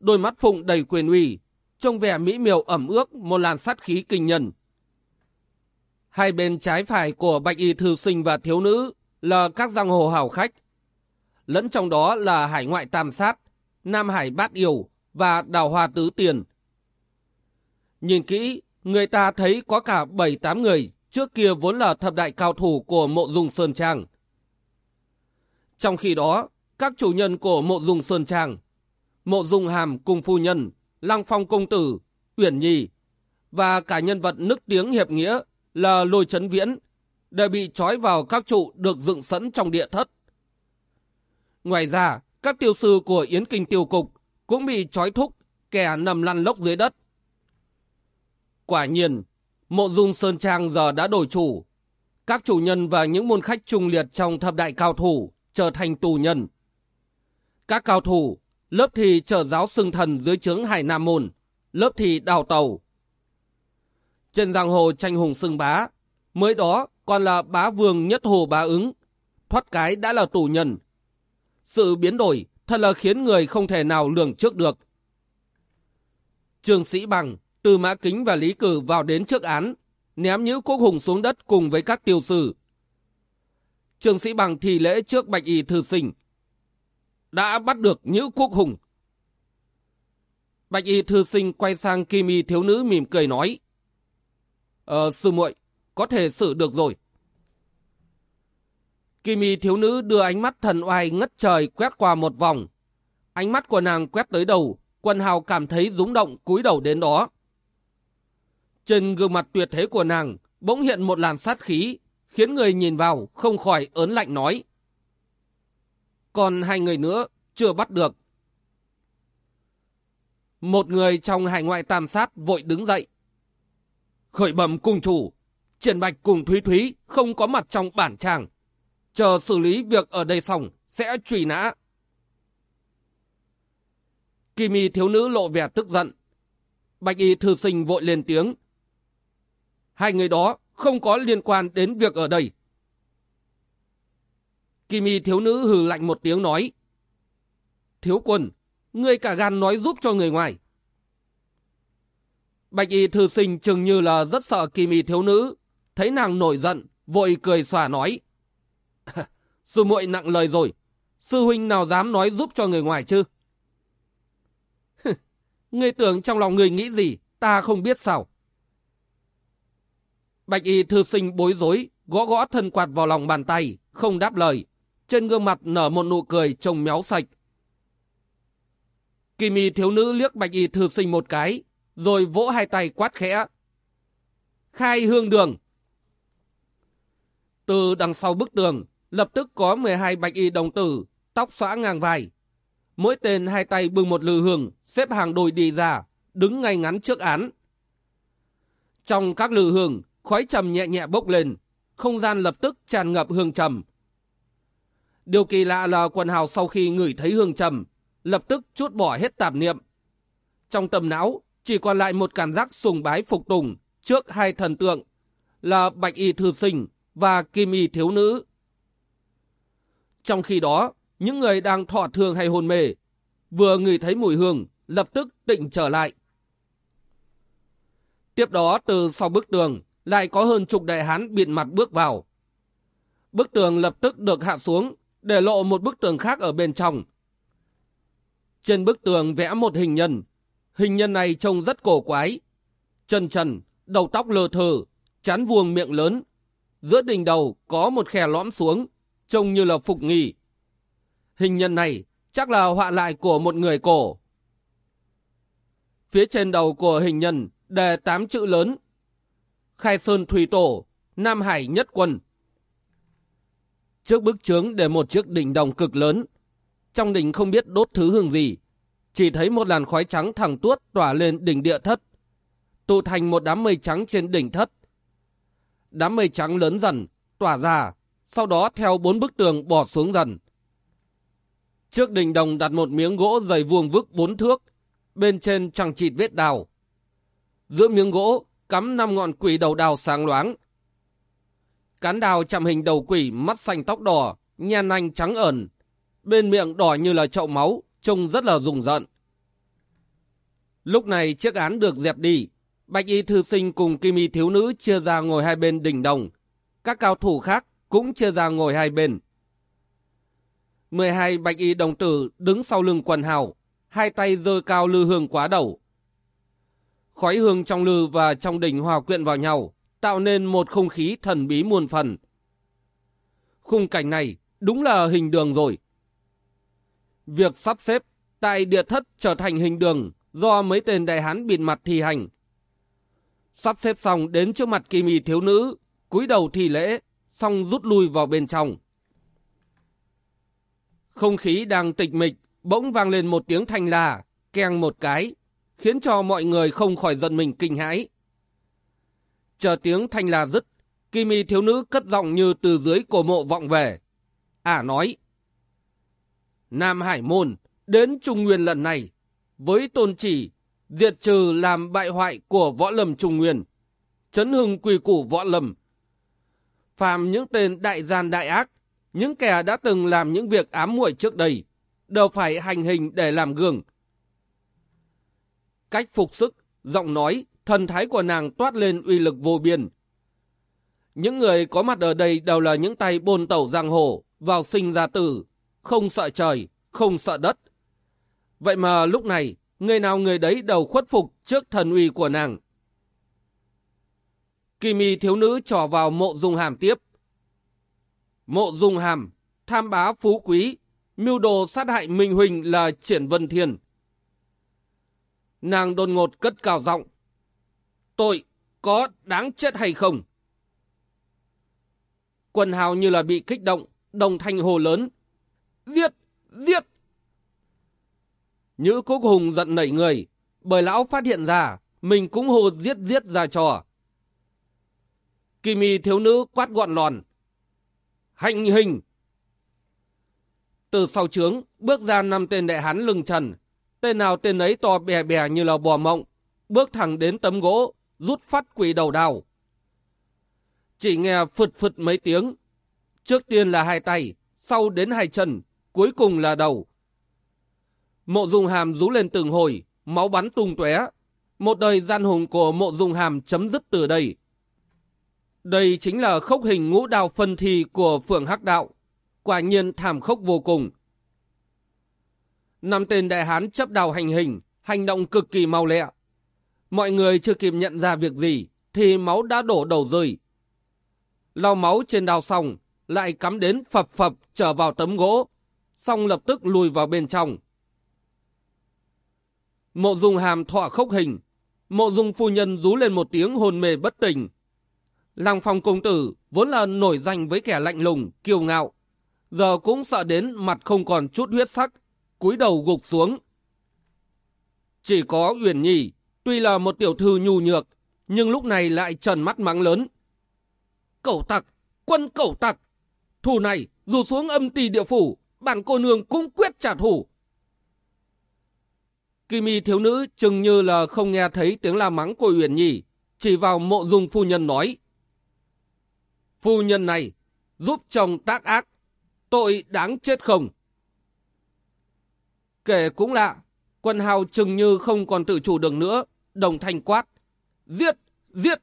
Đôi mắt phụng đầy quyền uy, trông vẻ mỹ miều ẩm ướt một làn sát khí kinh nhân. Hai bên trái phải của bạch y thư sinh và thiếu nữ là các giang hồ hảo khách. Lẫn trong đó là hải ngoại tam sát, nam hải bát yêu và đào hoa tứ tiền. Nhìn kỹ, người ta thấy có cả 7-8 người trước kia vốn là thập đại cao thủ của mộ dung Sơn Trang. Trong khi đó, các chủ nhân của mộ dung Sơn Trang, mộ dung hàm cùng phu nhân, lăng phong công tử, uyển nhi và cả nhân vật nức tiếng hiệp nghĩa là lôi Trấn viễn đều bị trói vào các trụ được dựng sẵn trong địa thất. Ngoài ra, các tiêu sư của Yến Kinh Tiêu Cục cũng bị trói thúc, kẻ nằm lăn lốc dưới đất. Quả nhiên, mộ dung Sơn Trang giờ đã đổi chủ. Các chủ nhân và những môn khách trung liệt trong thập đại cao thủ trở thành tù nhân. Các cao thủ, lớp thì trở giáo xưng thần dưới trướng Hải Nam Môn, lớp thì đào tàu. Trên giang hồ tranh hùng xưng bá, mới đó còn là bá vương nhất hồ bá ứng, thoát cái đã là tù nhân. Sự biến đổi thật là khiến người không thể nào lường trước được. trường Sĩ Bằng, Từ Mã Kính và Lý Cử vào đến trước án, ném Nhữ Quốc Hùng xuống đất cùng với các tiêu sử trường Sĩ Bằng thì lễ trước bạch y thư sinh. Đã bắt được Nhữ Quốc Hùng. Bạch y thư sinh quay sang kim y thiếu nữ mỉm cười nói. Ờ, sư muội, có thể xử được rồi. Kim y thiếu nữ đưa ánh mắt thần oai ngất trời quét qua một vòng. Ánh mắt của nàng quét tới đầu, quân hào cảm thấy rúng động cúi đầu đến đó. Trên gương mặt tuyệt thế của nàng bỗng hiện một làn sát khí, khiến người nhìn vào không khỏi ớn lạnh nói. Còn hai người nữa chưa bắt được. Một người trong hải ngoại tam sát vội đứng dậy. Khởi bẩm cung chủ, Triển Bạch cùng Thúy Thúy không có mặt trong bản tràng. Chờ xử lý việc ở đây xong, sẽ truy nã. Kim y thiếu nữ lộ vẻ tức giận. Bạch y thư sinh vội lên tiếng. Hai người đó không có liên quan đến việc ở đây. Kim y thiếu nữ hừ lạnh một tiếng nói. Thiếu quân, ngươi cả gan nói giúp cho người ngoài. Bạch y thư sinh chừng như là rất sợ kim y thiếu nữ. Thấy nàng nổi giận, vội cười xòa nói. Sư muội nặng lời rồi. Sư huynh nào dám nói giúp cho người ngoài chứ? ngươi tưởng trong lòng người nghĩ gì, ta không biết sao. Bạch y thư sinh bối rối, gõ gõ thân quạt vào lòng bàn tay, không đáp lời. Trên gương mặt nở một nụ cười trông méo sạch. Kim y thiếu nữ liếc bạch y thư sinh một cái, rồi vỗ hai tay quát khẽ. Khai hương đường. Từ đằng sau bức tường, lập tức có 12 bạch y đồng tử, tóc xõa ngang vai. Mỗi tên hai tay bưng một lư hương, xếp hàng đôi đi ra, đứng ngay ngắn trước án. Trong các lư hương, khói trầm nhẹ nhẹ bốc lên, không gian lập tức tràn ngập hương trầm. Điều kỳ lạ là quần hào sau khi ngửi thấy hương trầm, lập tức chút bỏ hết tạp niệm. Trong tâm não, chỉ còn lại một cảm giác sùng bái phục tùng trước hai thần tượng là Bạch Y Thư Sinh và Kim Y Thiếu Nữ. Trong khi đó, những người đang thọ thương hay hôn mê, vừa ngửi thấy mùi hương, lập tức định trở lại. Tiếp đó từ sau bức tường, lại có hơn chục đại hán bịt mặt bước vào. Bức tường lập tức được hạ xuống, để lộ một bức tường khác ở bên trong. Trên bức tường vẽ một hình nhân. Hình nhân này trông rất cổ quái. Chân trần, đầu tóc lơ thơ, chán vuông miệng lớn. Giữa đỉnh đầu có một khe lõm xuống, trông như là phục nghỉ. Hình nhân này chắc là họa lại của một người cổ. Phía trên đầu của hình nhân đề tám chữ lớn. Khai Sơn Thủy Tổ, Nam Hải Nhất Quân. Trước bức chướng để một chiếc đỉnh đồng cực lớn. Trong đỉnh không biết đốt thứ hương gì. Chỉ thấy một làn khói trắng thẳng tuốt tỏa lên đỉnh địa thất. Tụ thành một đám mây trắng trên đỉnh thất. Đám mây trắng lớn dần, tỏa ra, sau đó theo bốn bức tường bỏ xuống dần. Trước đỉnh đồng đặt một miếng gỗ dày vuông vức bốn thước, bên trên chẳng chịt vết đào. Giữa miếng gỗ cắm năm ngọn quỷ đầu đào sáng loáng. Cán đào chạm hình đầu quỷ mắt xanh tóc đỏ, nhan anh trắng ẩn. Bên miệng đỏ như là chậu máu, trông rất là rùng rợn. Lúc này chiếc án được dẹp đi. Bạch y thư sinh cùng kim y thiếu nữ chia ra ngồi hai bên đỉnh đồng. Các cao thủ khác cũng chia ra ngồi hai bên. 12 bạch y đồng tử đứng sau lưng quần hào, hai tay giơ cao lư hương quá đầu. Khói hương trong lư và trong đỉnh hòa quyện vào nhau, tạo nên một không khí thần bí muôn phần. Khung cảnh này đúng là hình đường rồi. Việc sắp xếp tại địa thất trở thành hình đường do mấy tên đại hán bịt mặt thi hành. Sắp xếp xong đến trước mặt kỳ mì thiếu nữ, cúi đầu thi lễ, xong rút lui vào bên trong. Không khí đang tịch mịch, bỗng vang lên một tiếng thanh là, keng một cái, khiến cho mọi người không khỏi giận mình kinh hãi. Chờ tiếng thanh là dứt, Kim mì thiếu nữ cất giọng như từ dưới cổ mộ vọng về. Ả à nói, Nam Hải Môn đến Trung Nguyên lần này, với tôn chỉ diệt trừ làm bại hoại của võ lâm Trung Nguyên, chấn hưng quỳ củ võ lâm. Phàm những tên đại gian đại ác, những kẻ đã từng làm những việc ám muội trước đây, đều phải hành hình để làm gương. Cách phục sức, giọng nói, thần thái của nàng toát lên uy lực vô biên. Những người có mặt ở đây đều là những tay bồn tẩu giang hồ, vào sinh ra tử, không sợ trời, không sợ đất. Vậy mà lúc này, người nào người đấy đều khuất phục trước thần uy của nàng. Kỳ mi thiếu nữ trò vào mộ dung hàm tiếp. Mộ dung hàm, tham bá phú quý, mưu đồ sát hại Minh Huỳnh là triển vân thiên. Nàng đột ngột cất cao giọng. Tội, có đáng chết hay không? Quần hào như là bị kích động, đồng thanh hồ lớn. Giết! Giết! Nhữ Cúc Hùng giận nảy người, bởi lão phát hiện ra, mình cũng hồ giết giết ra trò. Kỳ mì thiếu nữ quát gọn lòn. Hành hình! Từ sau trướng, bước ra năm tên đại hán lưng trần. Tên nào tên ấy to bè bè như là bò mộng. Bước thẳng đến tấm gỗ, rút phát quỷ đầu đào. Chỉ nghe phật phật mấy tiếng. Trước tiên là hai tay, sau đến hai chân, cuối cùng là đầu. Mộ dung hàm rú lên từng hồi, máu bắn tung tóe. Một đời gian hùng của mộ dung hàm chấm dứt từ đây. Đây chính là khốc hình ngũ đào phân thi của phượng hắc đạo. Quả nhiên thảm khốc vô cùng. Năm tên đại hán chấp đào hành hình, hành động cực kỳ mau lẹ. Mọi người chưa kịp nhận ra việc gì, thì máu đã đổ đầu rơi. Lau máu trên đào xong, lại cắm đến phập phập trở vào tấm gỗ, xong lập tức lùi vào bên trong. Mộ dung hàm thọ khốc hình, mộ dung phu nhân rú lên một tiếng hồn mê bất tỉnh. Lăng phong công tử vốn là nổi danh với kẻ lạnh lùng, kiêu ngạo, giờ cũng sợ đến mặt không còn chút huyết sắc, cúi đầu gục xuống. Chỉ có Uyển Nhi, tuy là một tiểu thư nhu nhược, nhưng lúc này lại trần mắt mắng lớn. Cẩu tặc, quân cẩu tặc, thù này dù xuống âm tỳ địa phủ, bản cô nương cũng quyết trả thù. Kim y thiếu nữ chừng như là không nghe thấy tiếng la mắng của Uyển Nhi, chỉ vào mộ dung phu nhân nói. Phu nhân này giúp chồng tác ác, tội đáng chết không? Kể cũng lạ, quân hào chừng như không còn tự chủ được nữa, đồng thanh quát. Giết! Giết!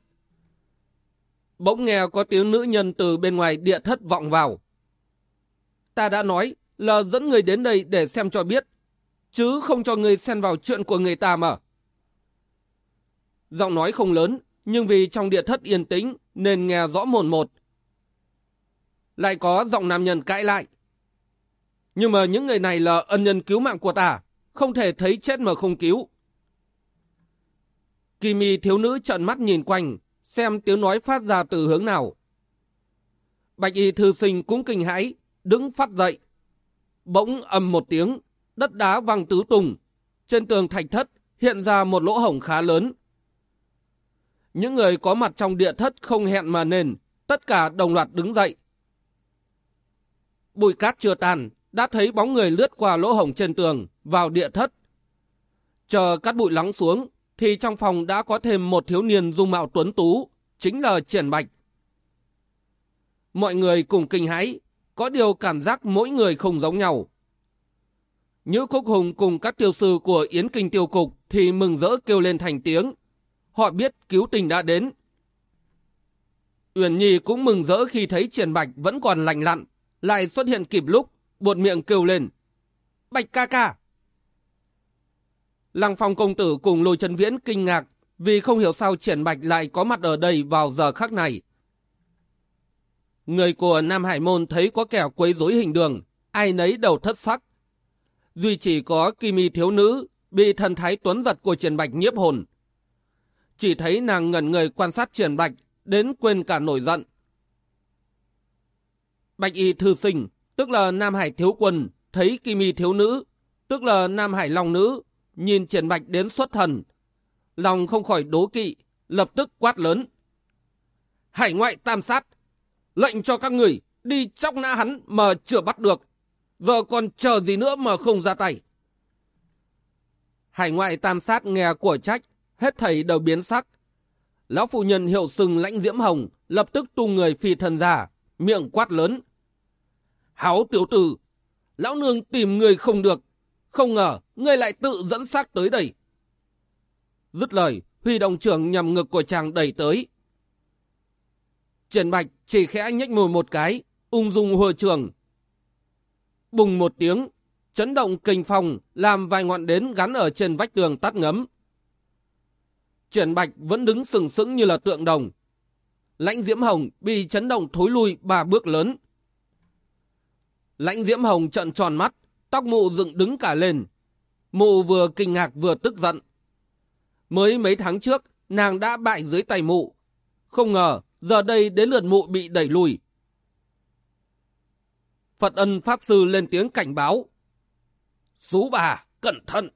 Bỗng nghe có tiếng nữ nhân từ bên ngoài địa thất vọng vào. Ta đã nói là dẫn người đến đây để xem cho biết, chứ không cho người xen vào chuyện của người ta mà. Giọng nói không lớn, nhưng vì trong địa thất yên tĩnh nên nghe rõ mồn một. Lại có giọng nam nhân cãi lại. Nhưng mà những người này là ân nhân cứu mạng của ta, không thể thấy chết mà không cứu. Kỳ mì thiếu nữ trợn mắt nhìn quanh, xem tiếng nói phát ra từ hướng nào. Bạch y thư sinh cũng kinh hãi, đứng phát dậy. Bỗng ầm một tiếng, đất đá văng tứ tùng. Trên tường thạch thất hiện ra một lỗ hổng khá lớn. Những người có mặt trong địa thất không hẹn mà nền, tất cả đồng loạt đứng dậy. Bụi cát chưa tàn, đã thấy bóng người lướt qua lỗ hổng trên tường, vào địa thất. Chờ cát bụi lắng xuống, thì trong phòng đã có thêm một thiếu niên dung mạo tuấn tú, chính là Triển Bạch. Mọi người cùng kinh hãi, có điều cảm giác mỗi người không giống nhau. Nhữ Khúc Hùng cùng các tiêu sư của Yến Kinh Tiêu Cục thì mừng rỡ kêu lên thành tiếng. Họ biết cứu tình đã đến. Uyển Nhi cũng mừng rỡ khi thấy Triển Bạch vẫn còn lành lặn, lại xuất hiện kịp lúc, buột miệng kêu lên. Bạch ca ca! Lăng phong công tử cùng lôi chân viễn kinh ngạc vì không hiểu sao Triển Bạch lại có mặt ở đây vào giờ khắc này. Người của Nam Hải Môn thấy có kẻ quấy rối hình đường, ai nấy đầu thất sắc. Duy chỉ có Kim Y thiếu nữ bị thần thái tuấn giật của Triển Bạch nhiếp hồn. Chỉ thấy nàng ngẩn người quan sát Triển Bạch đến quên cả nổi giận. Bạch Y thư sinh, tức là Nam Hải thiếu quân, thấy Kim Y thiếu nữ, tức là Nam Hải long nữ, nhìn Triển Bạch đến xuất thần. Lòng không khỏi đố kỵ, lập tức quát lớn. Hải ngoại tam sát, lệnh cho các người đi chóc nã hắn mà chưa bắt được. Giờ còn chờ gì nữa mà không ra tay. Hải ngoại tam sát nghe của trách, hết thầy đều biến sắc. Lão phụ nhân hiệu sừng lãnh diễm hồng, lập tức tung người phi thần giả, miệng quát lớn. Háo tiểu tử, lão nương tìm người không được, không ngờ ngươi lại tự dẫn xác tới đây. Dứt lời, huy động trưởng nhằm ngực của chàng đẩy tới. Triển Bạch chỉ khẽ nhếch môi một cái, ung dung hồi trường. Bùng một tiếng, chấn động kinh phòng, làm vài ngọn đến gắn ở trên vách tường tắt ngấm. Triển Bạch vẫn đứng sừng sững như là tượng đồng. Lãnh Diễm Hồng bị chấn động thối lui ba bước lớn. Lãnh Diễm Hồng trận tròn mắt, tóc mụ dựng đứng cả lên. Mụ vừa kinh ngạc vừa tức giận. Mới mấy tháng trước, nàng đã bại dưới tay mụ. Không ngờ, giờ đây đến lượt mụ bị đẩy lùi. Phật ân Pháp Sư lên tiếng cảnh báo. Sú bà, cẩn thận!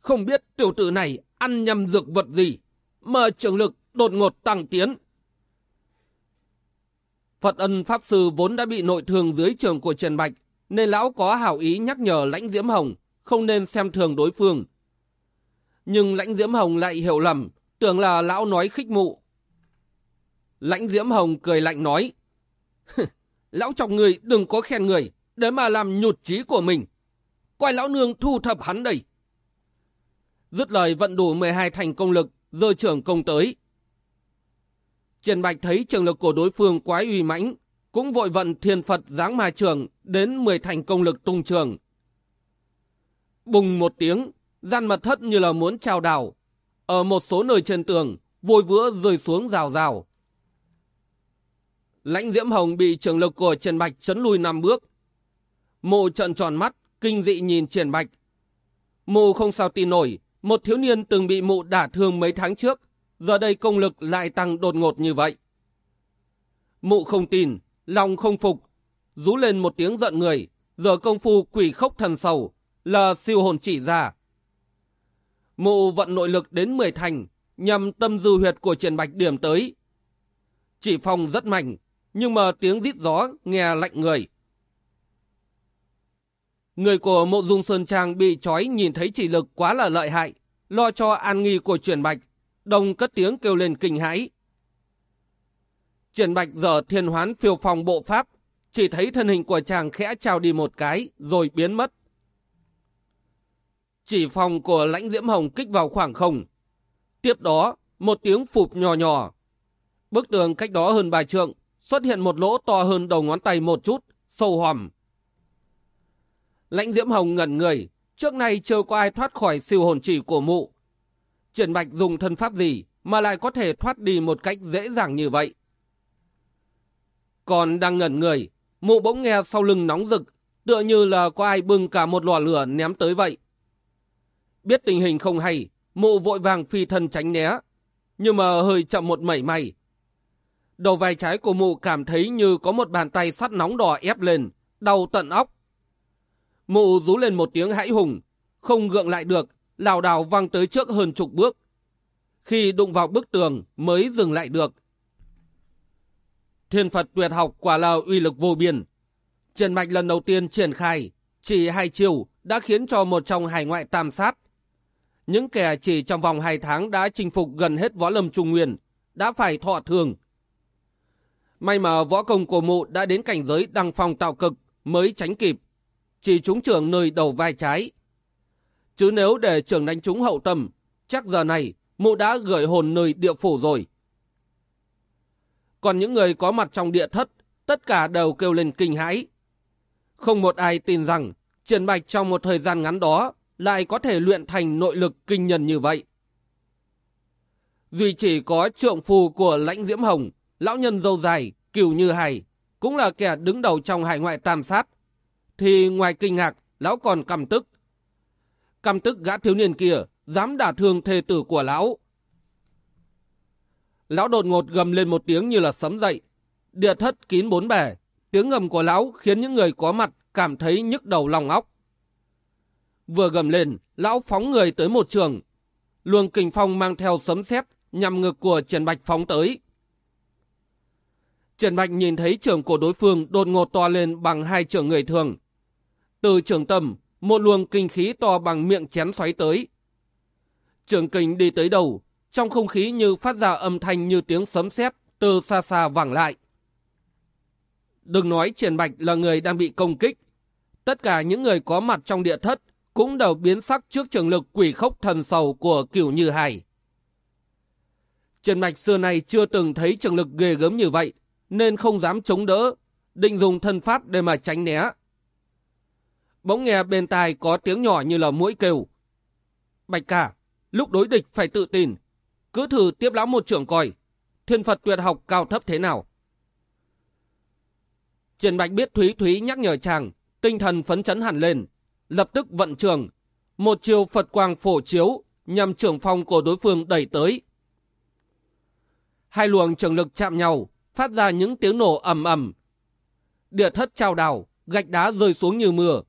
Không biết tiểu tử này ăn nhầm dược vật gì, mà trường lực đột ngột tăng tiến. Phật ân Pháp Sư vốn đã bị nội thương dưới trường của Trần Bạch, nên lão có hảo ý nhắc nhở lãnh diễm hồng không nên xem thường đối phương. Nhưng lãnh diễm hồng lại hiểu lầm, tưởng là lão nói khích mụ. Lãnh diễm hồng cười lạnh nói, lão chọc người đừng có khen người, để mà làm nhụt chí của mình. Quay lão nương thu thập hắn đây. Dứt lời vận đủ 12 thành công lực, rơi trưởng công tới. Trần Bạch thấy trường lực của đối phương quá uy mãnh, cũng vội vận thiên Phật giáng ma trường đến 10 thành công lực tung trường. Bùng một tiếng, gian mật thất như là muốn trao đảo. Ở một số nơi trên tường, vôi vữa rơi xuống rào rào. Lãnh Diễm Hồng bị trường lực của Trần Bạch chấn lui năm bước. Mộ trận tròn mắt, kinh dị nhìn Trần Bạch. Mộ không sao tin nổi, một thiếu niên từng bị mụ đả thương mấy tháng trước, giờ đây công lực lại tăng đột ngột như vậy. Mụ không tin, lòng không phục, rú lên một tiếng giận người, giờ công phu quỷ khốc thần sầu, là siêu hồn chỉ ra. Mụ vận nội lực đến 10 thành, nhằm tâm dư huyệt của triển bạch điểm tới. Chỉ phòng rất mạnh, nhưng mà tiếng rít gió nghe lạnh người. Người của mộ dung Sơn Trang bị trói nhìn thấy chỉ lực quá là lợi hại, lo cho an nghi của triển bạch, đồng cất tiếng kêu lên kinh hãi. Triển bạch giờ thiên hoán phiêu phòng bộ pháp, chỉ thấy thân hình của chàng khẽ trao đi một cái rồi biến mất. Chỉ phòng của lãnh diễm hồng kích vào khoảng không. Tiếp đó, một tiếng phụp nhỏ nhỏ. Bức tường cách đó hơn bài trượng, xuất hiện một lỗ to hơn đầu ngón tay một chút, sâu hòm. Lãnh diễm hồng ngẩn người, trước nay chưa có ai thoát khỏi siêu hồn chỉ của mụ. Triển bạch dùng thân pháp gì, mà lại có thể thoát đi một cách dễ dàng như vậy. Còn đang ngẩn người, mụ bỗng nghe sau lưng nóng rực, tựa như là có ai bưng cả một lò lửa ném tới vậy. Biết tình hình không hay, mụ vội vàng phi thân tránh né, nhưng mà hơi chậm một mảy may. Đầu vai trái của mụ cảm thấy như có một bàn tay sắt nóng đỏ ép lên, đau tận óc. Mụ rú lên một tiếng hãi hùng, không gượng lại được, lảo đảo văng tới trước hơn chục bước. Khi đụng vào bức tường mới dừng lại được. Thiên Phật tuyệt học quả là uy lực vô biên. Trần Mạch lần đầu tiên triển khai, chỉ hai chiều đã khiến cho một trong hải ngoại tam sát. Những kẻ chỉ trong vòng hai tháng đã chinh phục gần hết võ lâm trung nguyên, đã phải thọ thường. May mà võ công của mụ đã đến cảnh giới đăng phong tạo cực mới tránh kịp. Chỉ trúng trưởng nơi đầu vai trái. Chứ nếu để trưởng đánh trúng hậu tâm, chắc giờ này mụ đã gửi hồn nơi địa phủ rồi. Còn những người có mặt trong địa thất, tất cả đều kêu lên kinh hãi. Không một ai tin rằng Triển Bạch trong một thời gian ngắn đó lại có thể luyện thành nội lực kinh nhân như vậy. Duy chỉ có trượng phù của lãnh diễm hồng, lão nhân dâu dài, cửu như hải, cũng là kẻ đứng đầu trong hải ngoại tam sát, thì ngoài kinh ngạc, lão còn căm tức. Căm tức gã thiếu niên kia, dám đả thương thê tử của lão. Lão đột ngột gầm lên một tiếng như là sấm dậy. Địa thất kín bốn bể, tiếng gầm của lão khiến những người có mặt cảm thấy nhức đầu lòng óc. Vừa gầm lên, lão phóng người tới một trường. Luồng kình phong mang theo sấm sét nhằm ngực của Trần Bạch phóng tới. Trần Bạch nhìn thấy trường của đối phương đột ngột to lên bằng hai trường người thường. Từ trường tâm, một luồng kinh khí to bằng miệng chén xoáy tới. Trường kình đi tới đầu, trong không khí như phát ra âm thanh như tiếng sấm sét từ xa xa vẳng lại. Đừng nói Triển Bạch là người đang bị công kích. Tất cả những người có mặt trong địa thất cũng đều biến sắc trước trường lực quỷ khốc thần sầu của cửu như hải. Trần Mạch xưa này chưa từng thấy trường lực ghê gớm như vậy, nên không dám chống đỡ, định dùng thân pháp để mà tránh né. Bỗng nghe bên tai có tiếng nhỏ như là mũi kêu. Bạch cả, lúc đối địch phải tự tin, cứ thử tiếp lão một trưởng coi, thiên Phật tuyệt học cao thấp thế nào. Trần Bạch biết Thúy Thúy nhắc nhở chàng, tinh thần phấn chấn hẳn lên, lập tức vận trường, một chiều Phật quang phổ chiếu nhằm trưởng phong của đối phương đẩy tới. Hai luồng trường lực chạm nhau, phát ra những tiếng nổ ầm ầm. Địa thất trao đảo, gạch đá rơi xuống như mưa.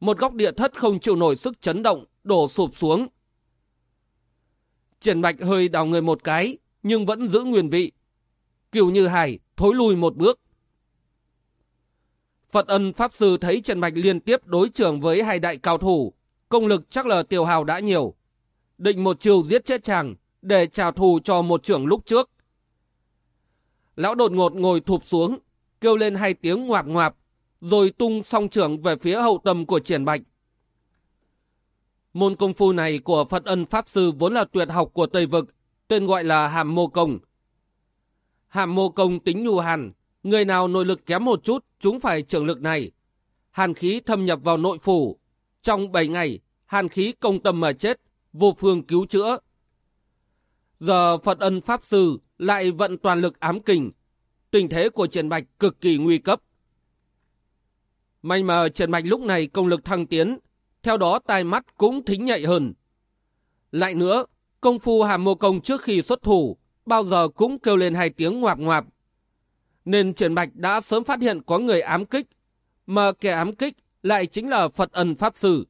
Một góc địa thất không chịu nổi sức chấn động, đổ sụp xuống. Triển Bạch hơi đào người một cái, nhưng vẫn giữ nguyên vị. Kiều Như Hải thối lùi một bước. Phật ân Pháp Sư thấy Trần Bạch liên tiếp đối trưởng với hai đại cao thủ, công lực chắc là tiểu hào đã nhiều. Định một chiều giết chết chàng, để trả thù cho một trưởng lúc trước. Lão đột ngột ngồi thụp xuống, kêu lên hai tiếng ngoạp ngoạp, rồi tung song trưởng về phía hậu tâm của triển bạch. Môn công phu này của Phật ân Pháp Sư vốn là tuyệt học của Tây Vực, tên gọi là hàm mô công. Hàm mô công tính nhu hàn, người nào nội lực kém một chút, chúng phải trưởng lực này. Hàn khí thâm nhập vào nội phủ. Trong 7 ngày, hàn khí công tâm mà chết, vô phương cứu chữa. Giờ Phật ân Pháp Sư lại vận toàn lực ám kình. Tình thế của Trần Bạch cực kỳ nguy cấp. May mà Trần Bạch lúc này công lực thăng tiến, theo đó tai mắt cũng thính nhạy hơn. Lại nữa, công phu hàm mô công trước khi xuất thủ, bao giờ cũng kêu lên hai tiếng ngoạp ngoạp. Nên Trần Bạch đã sớm phát hiện có người ám kích, mà kẻ ám kích lại chính là Phật ân Pháp Sư.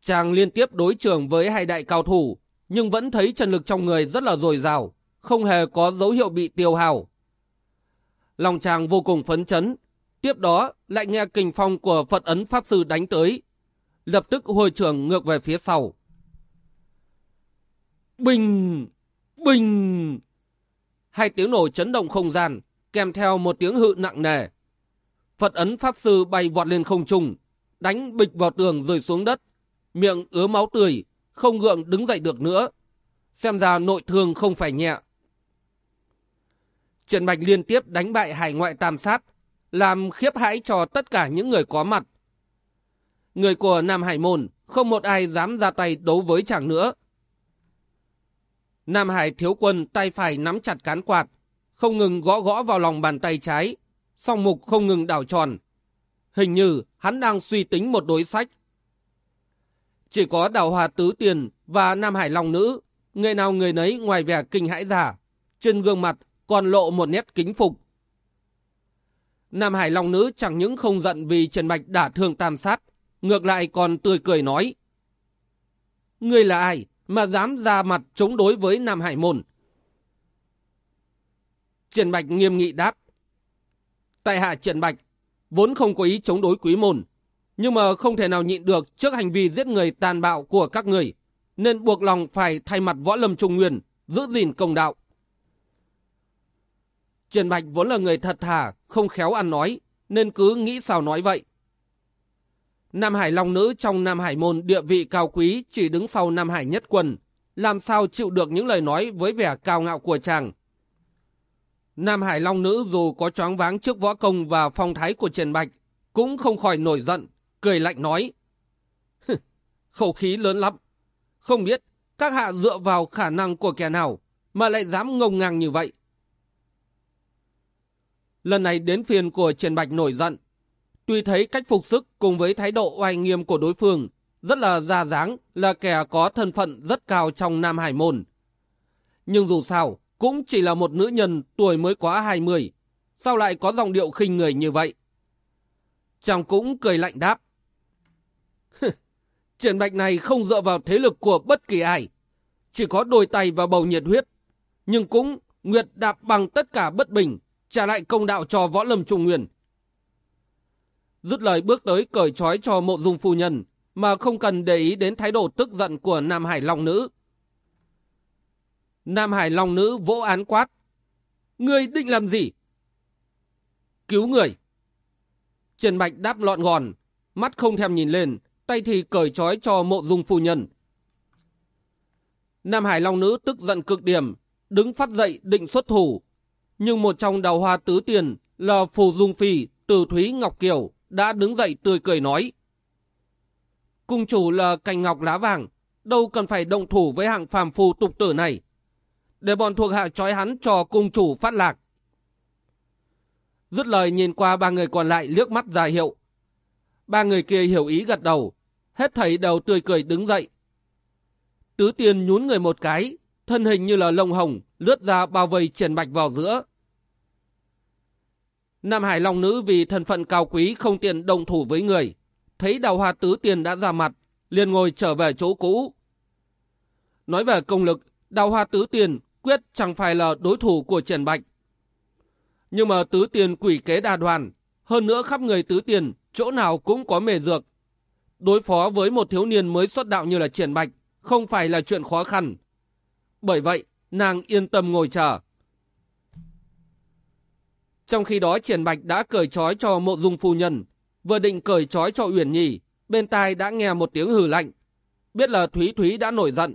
Chàng liên tiếp đối trường với hai đại cao thủ, nhưng vẫn thấy chân lực trong người rất là dồi dào, không hề có dấu hiệu bị tiêu hào. Lòng chàng vô cùng phấn chấn, tiếp đó lại nghe kình phong của Phật ấn Pháp Sư đánh tới, lập tức hồi trưởng ngược về phía sau. Bình! Bình! Hai tiếng nổ chấn động không gian, kèm theo một tiếng hự nặng nề. Phật ấn Pháp Sư bay vọt lên không trung, đánh bịch vào tường rơi xuống đất, miệng ứa máu tươi, không gượng đứng dậy được nữa. Xem ra nội thương không phải nhẹ. Trần Bạch liên tiếp đánh bại hải ngoại tam sát, làm khiếp hãi cho tất cả những người có mặt. Người của Nam Hải Môn không một ai dám ra tay đấu với chàng nữa. Nam Hải thiếu quân tay phải nắm chặt cán quạt, không ngừng gõ gõ vào lòng bàn tay trái, song mục không ngừng đảo tròn. Hình như hắn đang suy tính một đối sách. Chỉ có đào hòa tứ tiền và Nam Hải Long Nữ, người nào người nấy ngoài vẻ kinh hãi giả, trên gương mặt còn lộ một nét kính phục. Nam Hải Long Nữ chẳng những không giận vì Trần Bạch đả thương tam sát, ngược lại còn tươi cười nói. Ngươi là ai mà dám ra mặt chống đối với Nam Hải Môn? Trần Bạch nghiêm nghị đáp. Tại hạ Trần Bạch, vốn không có ý chống đối quý môn, nhưng mà không thể nào nhịn được trước hành vi giết người tàn bạo của các người, nên buộc lòng phải thay mặt võ lâm trung nguyên, giữ gìn công đạo. Trần Bạch vốn là người thật thà, không khéo ăn nói, nên cứ nghĩ sao nói vậy. Nam Hải Long Nữ trong Nam Hải môn địa vị cao quý chỉ đứng sau Nam Hải nhất quân, làm sao chịu được những lời nói với vẻ cao ngạo của chàng. Nam Hải Long Nữ dù có choáng váng trước võ công và phong thái của Trần Bạch, cũng không khỏi nổi giận, cười lạnh nói. Khẩu khí lớn lắm. Không biết các hạ dựa vào khả năng của kẻ nào mà lại dám ngông ngang như vậy. Lần này đến phiên của Trần Bạch nổi giận. Tuy thấy cách phục sức cùng với thái độ oai nghiêm của đối phương rất là ra dáng là kẻ có thân phận rất cao trong Nam Hải Môn. Nhưng dù sao, cũng chỉ là một nữ nhân tuổi mới quá 20, sao lại có dòng điệu khinh người như vậy? Chàng cũng cười lạnh đáp. Trần Bạch này không dựa vào thế lực của bất kỳ ai, chỉ có đôi tay và bầu nhiệt huyết, nhưng cũng nguyệt đạp bằng tất cả bất bình, trả lại công đạo cho võ lâm trung nguyên. Rút lời bước tới cởi trói cho mộ dung phu nhân, mà không cần để ý đến thái độ tức giận của Nam Hải Long Nữ. Nam Hải Long Nữ vỗ án quát. Ngươi định làm gì? Cứu người. Trần Bạch đáp lọn gòn, mắt không thèm nhìn lên, tay thì cởi trói cho mộ dung phu nhân. Nam Hải Long Nữ tức giận cực điểm, đứng phát dậy định xuất thủ. Nhưng một trong đào hoa tứ tiền là Phù Dung Phi, Từ Thúy Ngọc Kiều đã đứng dậy tươi cười nói. Cung chủ là cành ngọc lá vàng, đâu cần phải động thủ với hạng phàm phù tục tử này. Để bọn thuộc hạ trói hắn cho cung chủ phát lạc. Dứt lời nhìn qua ba người còn lại liếc mắt ra hiệu. Ba người kia hiểu ý gật đầu, hết thầy đầu tươi cười đứng dậy. Tứ tiên nhún người một cái, thân hình như là lông hồng, lướt ra bao vây triển bạch vào giữa. Nam Hải Long Nữ vì thân phận cao quý không tiện đồng thủ với người. Thấy đào hoa tứ tiền đã ra mặt, liền ngồi trở về chỗ cũ. Nói về công lực, đào hoa tứ tiền quyết chẳng phải là đối thủ của triển Bạch. Nhưng mà tứ tiền quỷ kế đa đoàn, hơn nữa khắp người tứ tiền, chỗ nào cũng có mề dược. Đối phó với một thiếu niên mới xuất đạo như là Triển Bạch, không phải là chuyện khó khăn. Bởi vậy, nàng yên tâm ngồi chờ. Trong khi đó Triển Bạch đã cởi trói cho mộ dung phu nhân, vừa định cởi trói cho Uyển Nhi, bên tai đã nghe một tiếng hừ lạnh. Biết là Thúy Thúy đã nổi giận,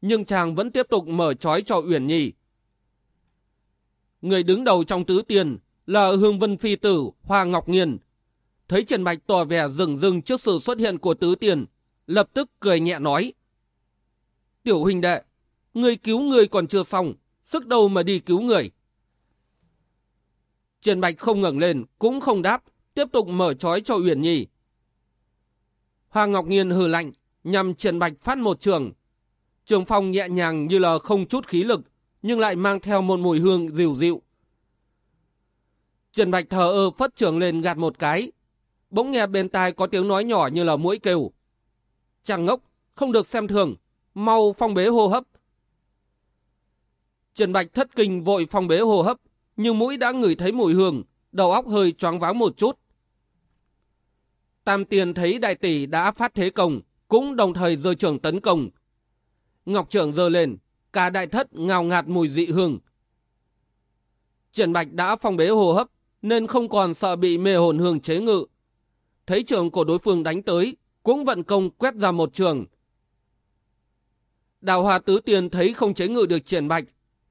nhưng chàng vẫn tiếp tục mở trói cho Uyển Nhi. Người đứng đầu trong tứ tiền là Hương Vân Phi Tử Hoa Ngọc Nghiên. Thấy Trần Bạch tỏ vẻ rừng rừng trước sự xuất hiện của tứ tiền, lập tức cười nhẹ nói. Tiểu huynh đệ, người cứu người còn chưa xong, sức đâu mà đi cứu người. Trần Bạch không ngẩng lên, cũng không đáp, tiếp tục mở trói cho Uyển Nhi. Hoàng Ngọc Nghiên hừ lạnh, nhằm Trần Bạch phát một trường. Trường phong nhẹ nhàng như là không chút khí lực, nhưng lại mang theo một mùi hương dịu dịu. Trần Bạch thờ ơ phất trường lên gạt một cái. Bỗng nghe bên tai có tiếng nói nhỏ như là mũi kêu. Chàng ngốc, không được xem thường, mau phong bế hô hấp. Trần Bạch thất kinh vội phong bế hô hấp, nhưng mũi đã ngửi thấy mùi hương, đầu óc hơi choáng váng một chút. Tam Tiền thấy đại tỷ đã phát thế công, cũng đồng thời rơi trưởng tấn công. Ngọc trưởng giơ lên, cả đại thất ngào ngạt mùi dị hương. Trần Bạch đã phong bế hô hấp, nên không còn sợ bị mê hồn hương chế ngự. Thấy trường của đối phương đánh tới, cũng vận công quét ra một trường. Đào Hòa Tứ Tiền thấy không chế ngự được Trần Bạch,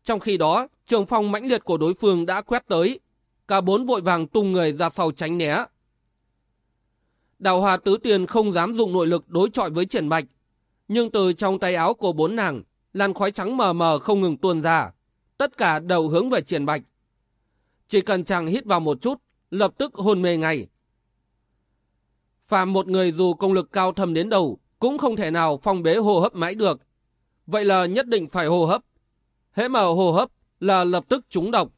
trong khi đó, trường phong mãnh liệt của đối phương đã quét tới. Cả bốn vội vàng tung người ra sau tránh né. Đào Hòa Tứ Tiền không dám dùng nội lực đối chọi với Triển Bạch. Nhưng từ trong tay áo của bốn nàng, làn khói trắng mờ mờ không ngừng tuôn ra, tất cả đầu hướng về triển bạch. Chỉ cần chàng hít vào một chút, lập tức hôn mê ngay. Phàm một người dù công lực cao thầm đến đầu, cũng không thể nào phong bế hô hấp mãi được. Vậy là nhất định phải hô hấp. Hễ mà hô hấp là lập tức trúng độc.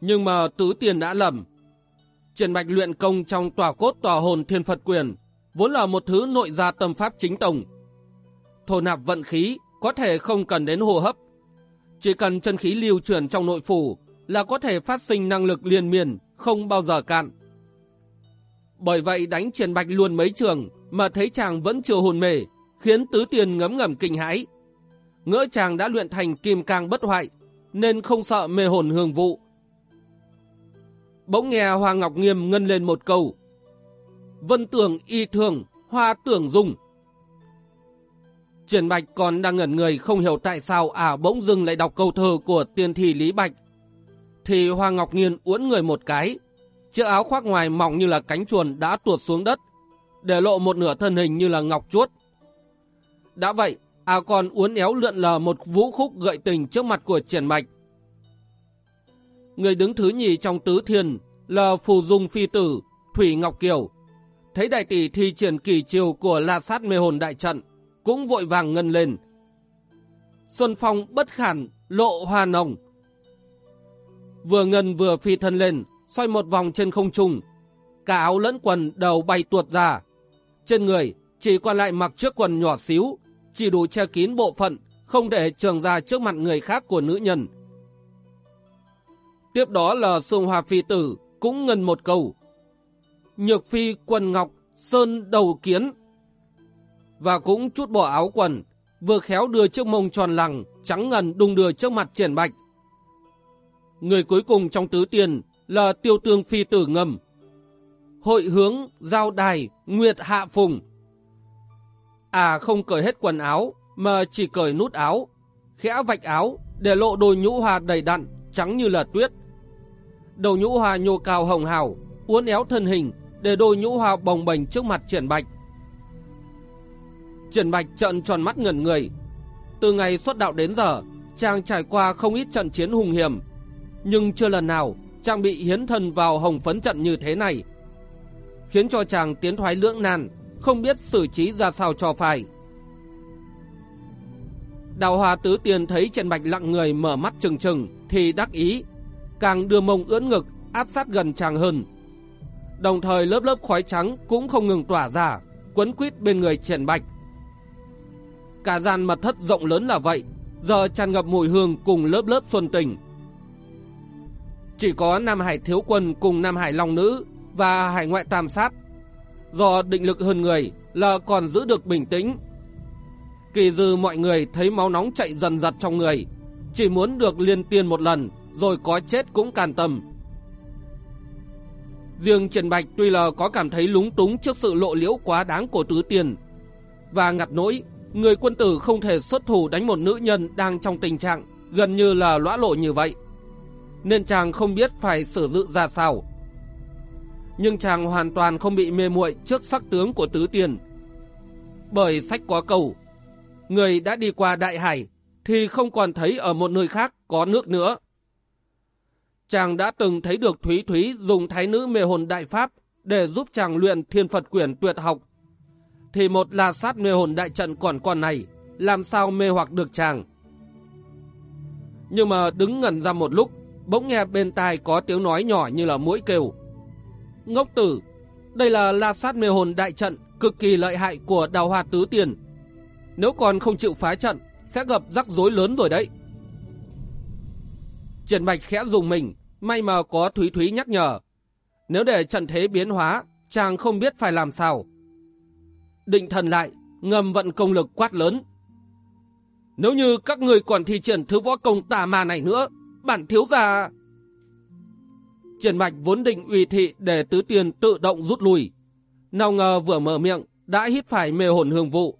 Nhưng mà tứ tiền đã lầm. Triển bạch luyện công trong tòa cốt tòa hồn thiên Phật quyền, vốn là một thứ nội gia tâm pháp chính tổng. Thổ nạp vận khí có thể không cần đến hô hấp. Chỉ cần chân khí lưu chuyển trong nội phủ là có thể phát sinh năng lực liên miên, không bao giờ cạn. Bởi vậy đánh triển bạch luôn mấy trường mà thấy chàng vẫn chưa hồn mề, khiến tứ tiền ngấm ngầm kinh hãi. Ngỡ chàng đã luyện thành kim cang bất hoại, nên không sợ mê hồn hương vụ. Bỗng nghe Hoa Ngọc Nghiêm ngân lên một câu. Vân tưởng y thường, hoa tưởng dung Triển Bạch còn đang ngẩn người không hiểu tại sao ả bỗng dưng lại đọc câu thơ của tiên thị Lý Bạch. Thì Hoa Ngọc Nghiên uốn người một cái, chiếc áo khoác ngoài mỏng như là cánh chuồn đã tuột xuống đất, để lộ một nửa thân hình như là ngọc chuốt. Đã vậy, A còn uốn éo lượn lờ một vũ khúc gợi tình trước mặt của Triển mạch Người đứng thứ nhì trong tứ thiên là Phù Dung Phi Tử, Thủy Ngọc Kiều. Thấy đại tỷ thi triển kỳ chiều của La Sát Mê Hồn Đại Trận, cũng vội vàng ngân lên. Xuân Phong bất khản, lộ hoa nồng. Vừa ngân vừa phi thân lên, xoay một vòng trên không trung. Cả áo lẫn quần đầu bay tuột ra. Trên người chỉ còn lại mặc chiếc quần nhỏ xíu, chỉ đủ che kín bộ phận, không để trường ra trước mặt người khác của nữ nhân. Tiếp đó là Sùng Hòa Phi Tử, cũng ngân một câu. Nhược Phi quần ngọc, sơn đầu kiến. Và cũng chút bỏ áo quần, vừa khéo đưa chiếc mông tròn lằng, trắng ngần đung đưa trước mặt triển bạch. Người cuối cùng trong tứ tiền là tiêu tương phi tử ngầm. Hội hướng, giao đài, nguyệt hạ phùng. À không cởi hết quần áo, mà chỉ cởi nút áo, khẽ vạch áo để lộ đôi nhũ hoa đầy đặn, trắng như là tuyết. Đầu nhũ hoa nhô cao hồng hào, uốn éo thân hình để đôi nhũ hoa bồng bềnh trước mặt triển bạch. Triển bạch trợn tròn mắt ngẩn người. Từ ngày xuất đạo đến giờ, chàng trải qua không ít trận chiến hùng hiểm, nhưng chưa lần nào chàng bị hiến thân vào hồng phấn trận như thế này. Khiến cho chàng tiến thoái lưỡng nan, không biết xử trí ra sao cho phải. Đào Hòa Tứ Tiền thấy Trần Bạch lặng người mở mắt trừng trừng thì đắc ý, càng đưa mông ưỡn ngực áp sát gần chàng hơn. Đồng thời lớp lớp khói trắng cũng không ngừng tỏa ra, quấn quýt bên người Trần Bạch. Cả gian mật thất rộng lớn là vậy, giờ tràn ngập mùi hương cùng lớp lớp xuân tình. Chỉ có Nam Hải Thiếu Quân cùng Nam Hải Long Nữ và Hải Ngoại Tam Sát. Do định lực hơn người là còn giữ được bình tĩnh. Kỳ dư mọi người thấy máu nóng chạy dần dặt trong người, chỉ muốn được liên tiên một lần, rồi có chết cũng càn tâm. Riêng Trần Bạch tuy là có cảm thấy lúng túng trước sự lộ liễu quá đáng của tứ tiền, và ngặt nỗi, người quân tử không thể xuất thủ đánh một nữ nhân đang trong tình trạng gần như là lõa lộ như vậy nên chàng không biết phải sử dự ra sao. Nhưng chàng hoàn toàn không bị mê muội trước sắc tướng của tứ tiền. Bởi sách có câu, người đã đi qua đại hải thì không còn thấy ở một nơi khác có nước nữa. Chàng đã từng thấy được Thúy Thúy dùng thái nữ mê hồn đại pháp để giúp chàng luyện thiên Phật quyển tuyệt học. Thì một là sát mê hồn đại trận còn còn này, làm sao mê hoặc được chàng. Nhưng mà đứng ngẩn ra một lúc, bỗng nghe bên tai có tiếng nói nhỏ như là mũi kêu. Ngốc tử, đây là la sát mê hồn đại trận cực kỳ lợi hại của đào hoa tứ tiền. Nếu còn không chịu phá trận, sẽ gặp rắc rối lớn rồi đấy. triển Bạch khẽ dùng mình, may mà có Thúy Thúy nhắc nhở. Nếu để trận thế biến hóa, chàng không biết phải làm sao. Định thần lại, ngầm vận công lực quát lớn. Nếu như các người còn thi triển thứ võ công tà ma này nữa, bản thiếu gia... Triển Mạch vốn định uy thị để tứ tiền tự động rút lui. Nào ngờ vừa mở miệng, đã hít phải mê hồn hương vụ.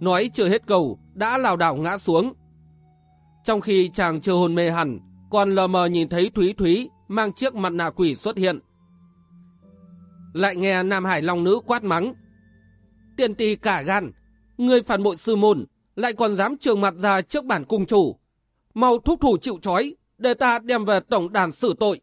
Nói chưa hết cầu, đã lào đảo ngã xuống. Trong khi chàng chưa hồn mê hẳn, còn lờ mờ nhìn thấy Thúy Thúy mang chiếc mặt nạ quỷ xuất hiện. Lại nghe Nam Hải Long Nữ quát mắng. Tiền tì cả gan, người phản bội sư môn, lại còn dám trường mặt ra trước bản cung chủ. Mau thúc thủ chịu trói, để ta đem về tổng đàn xử tội.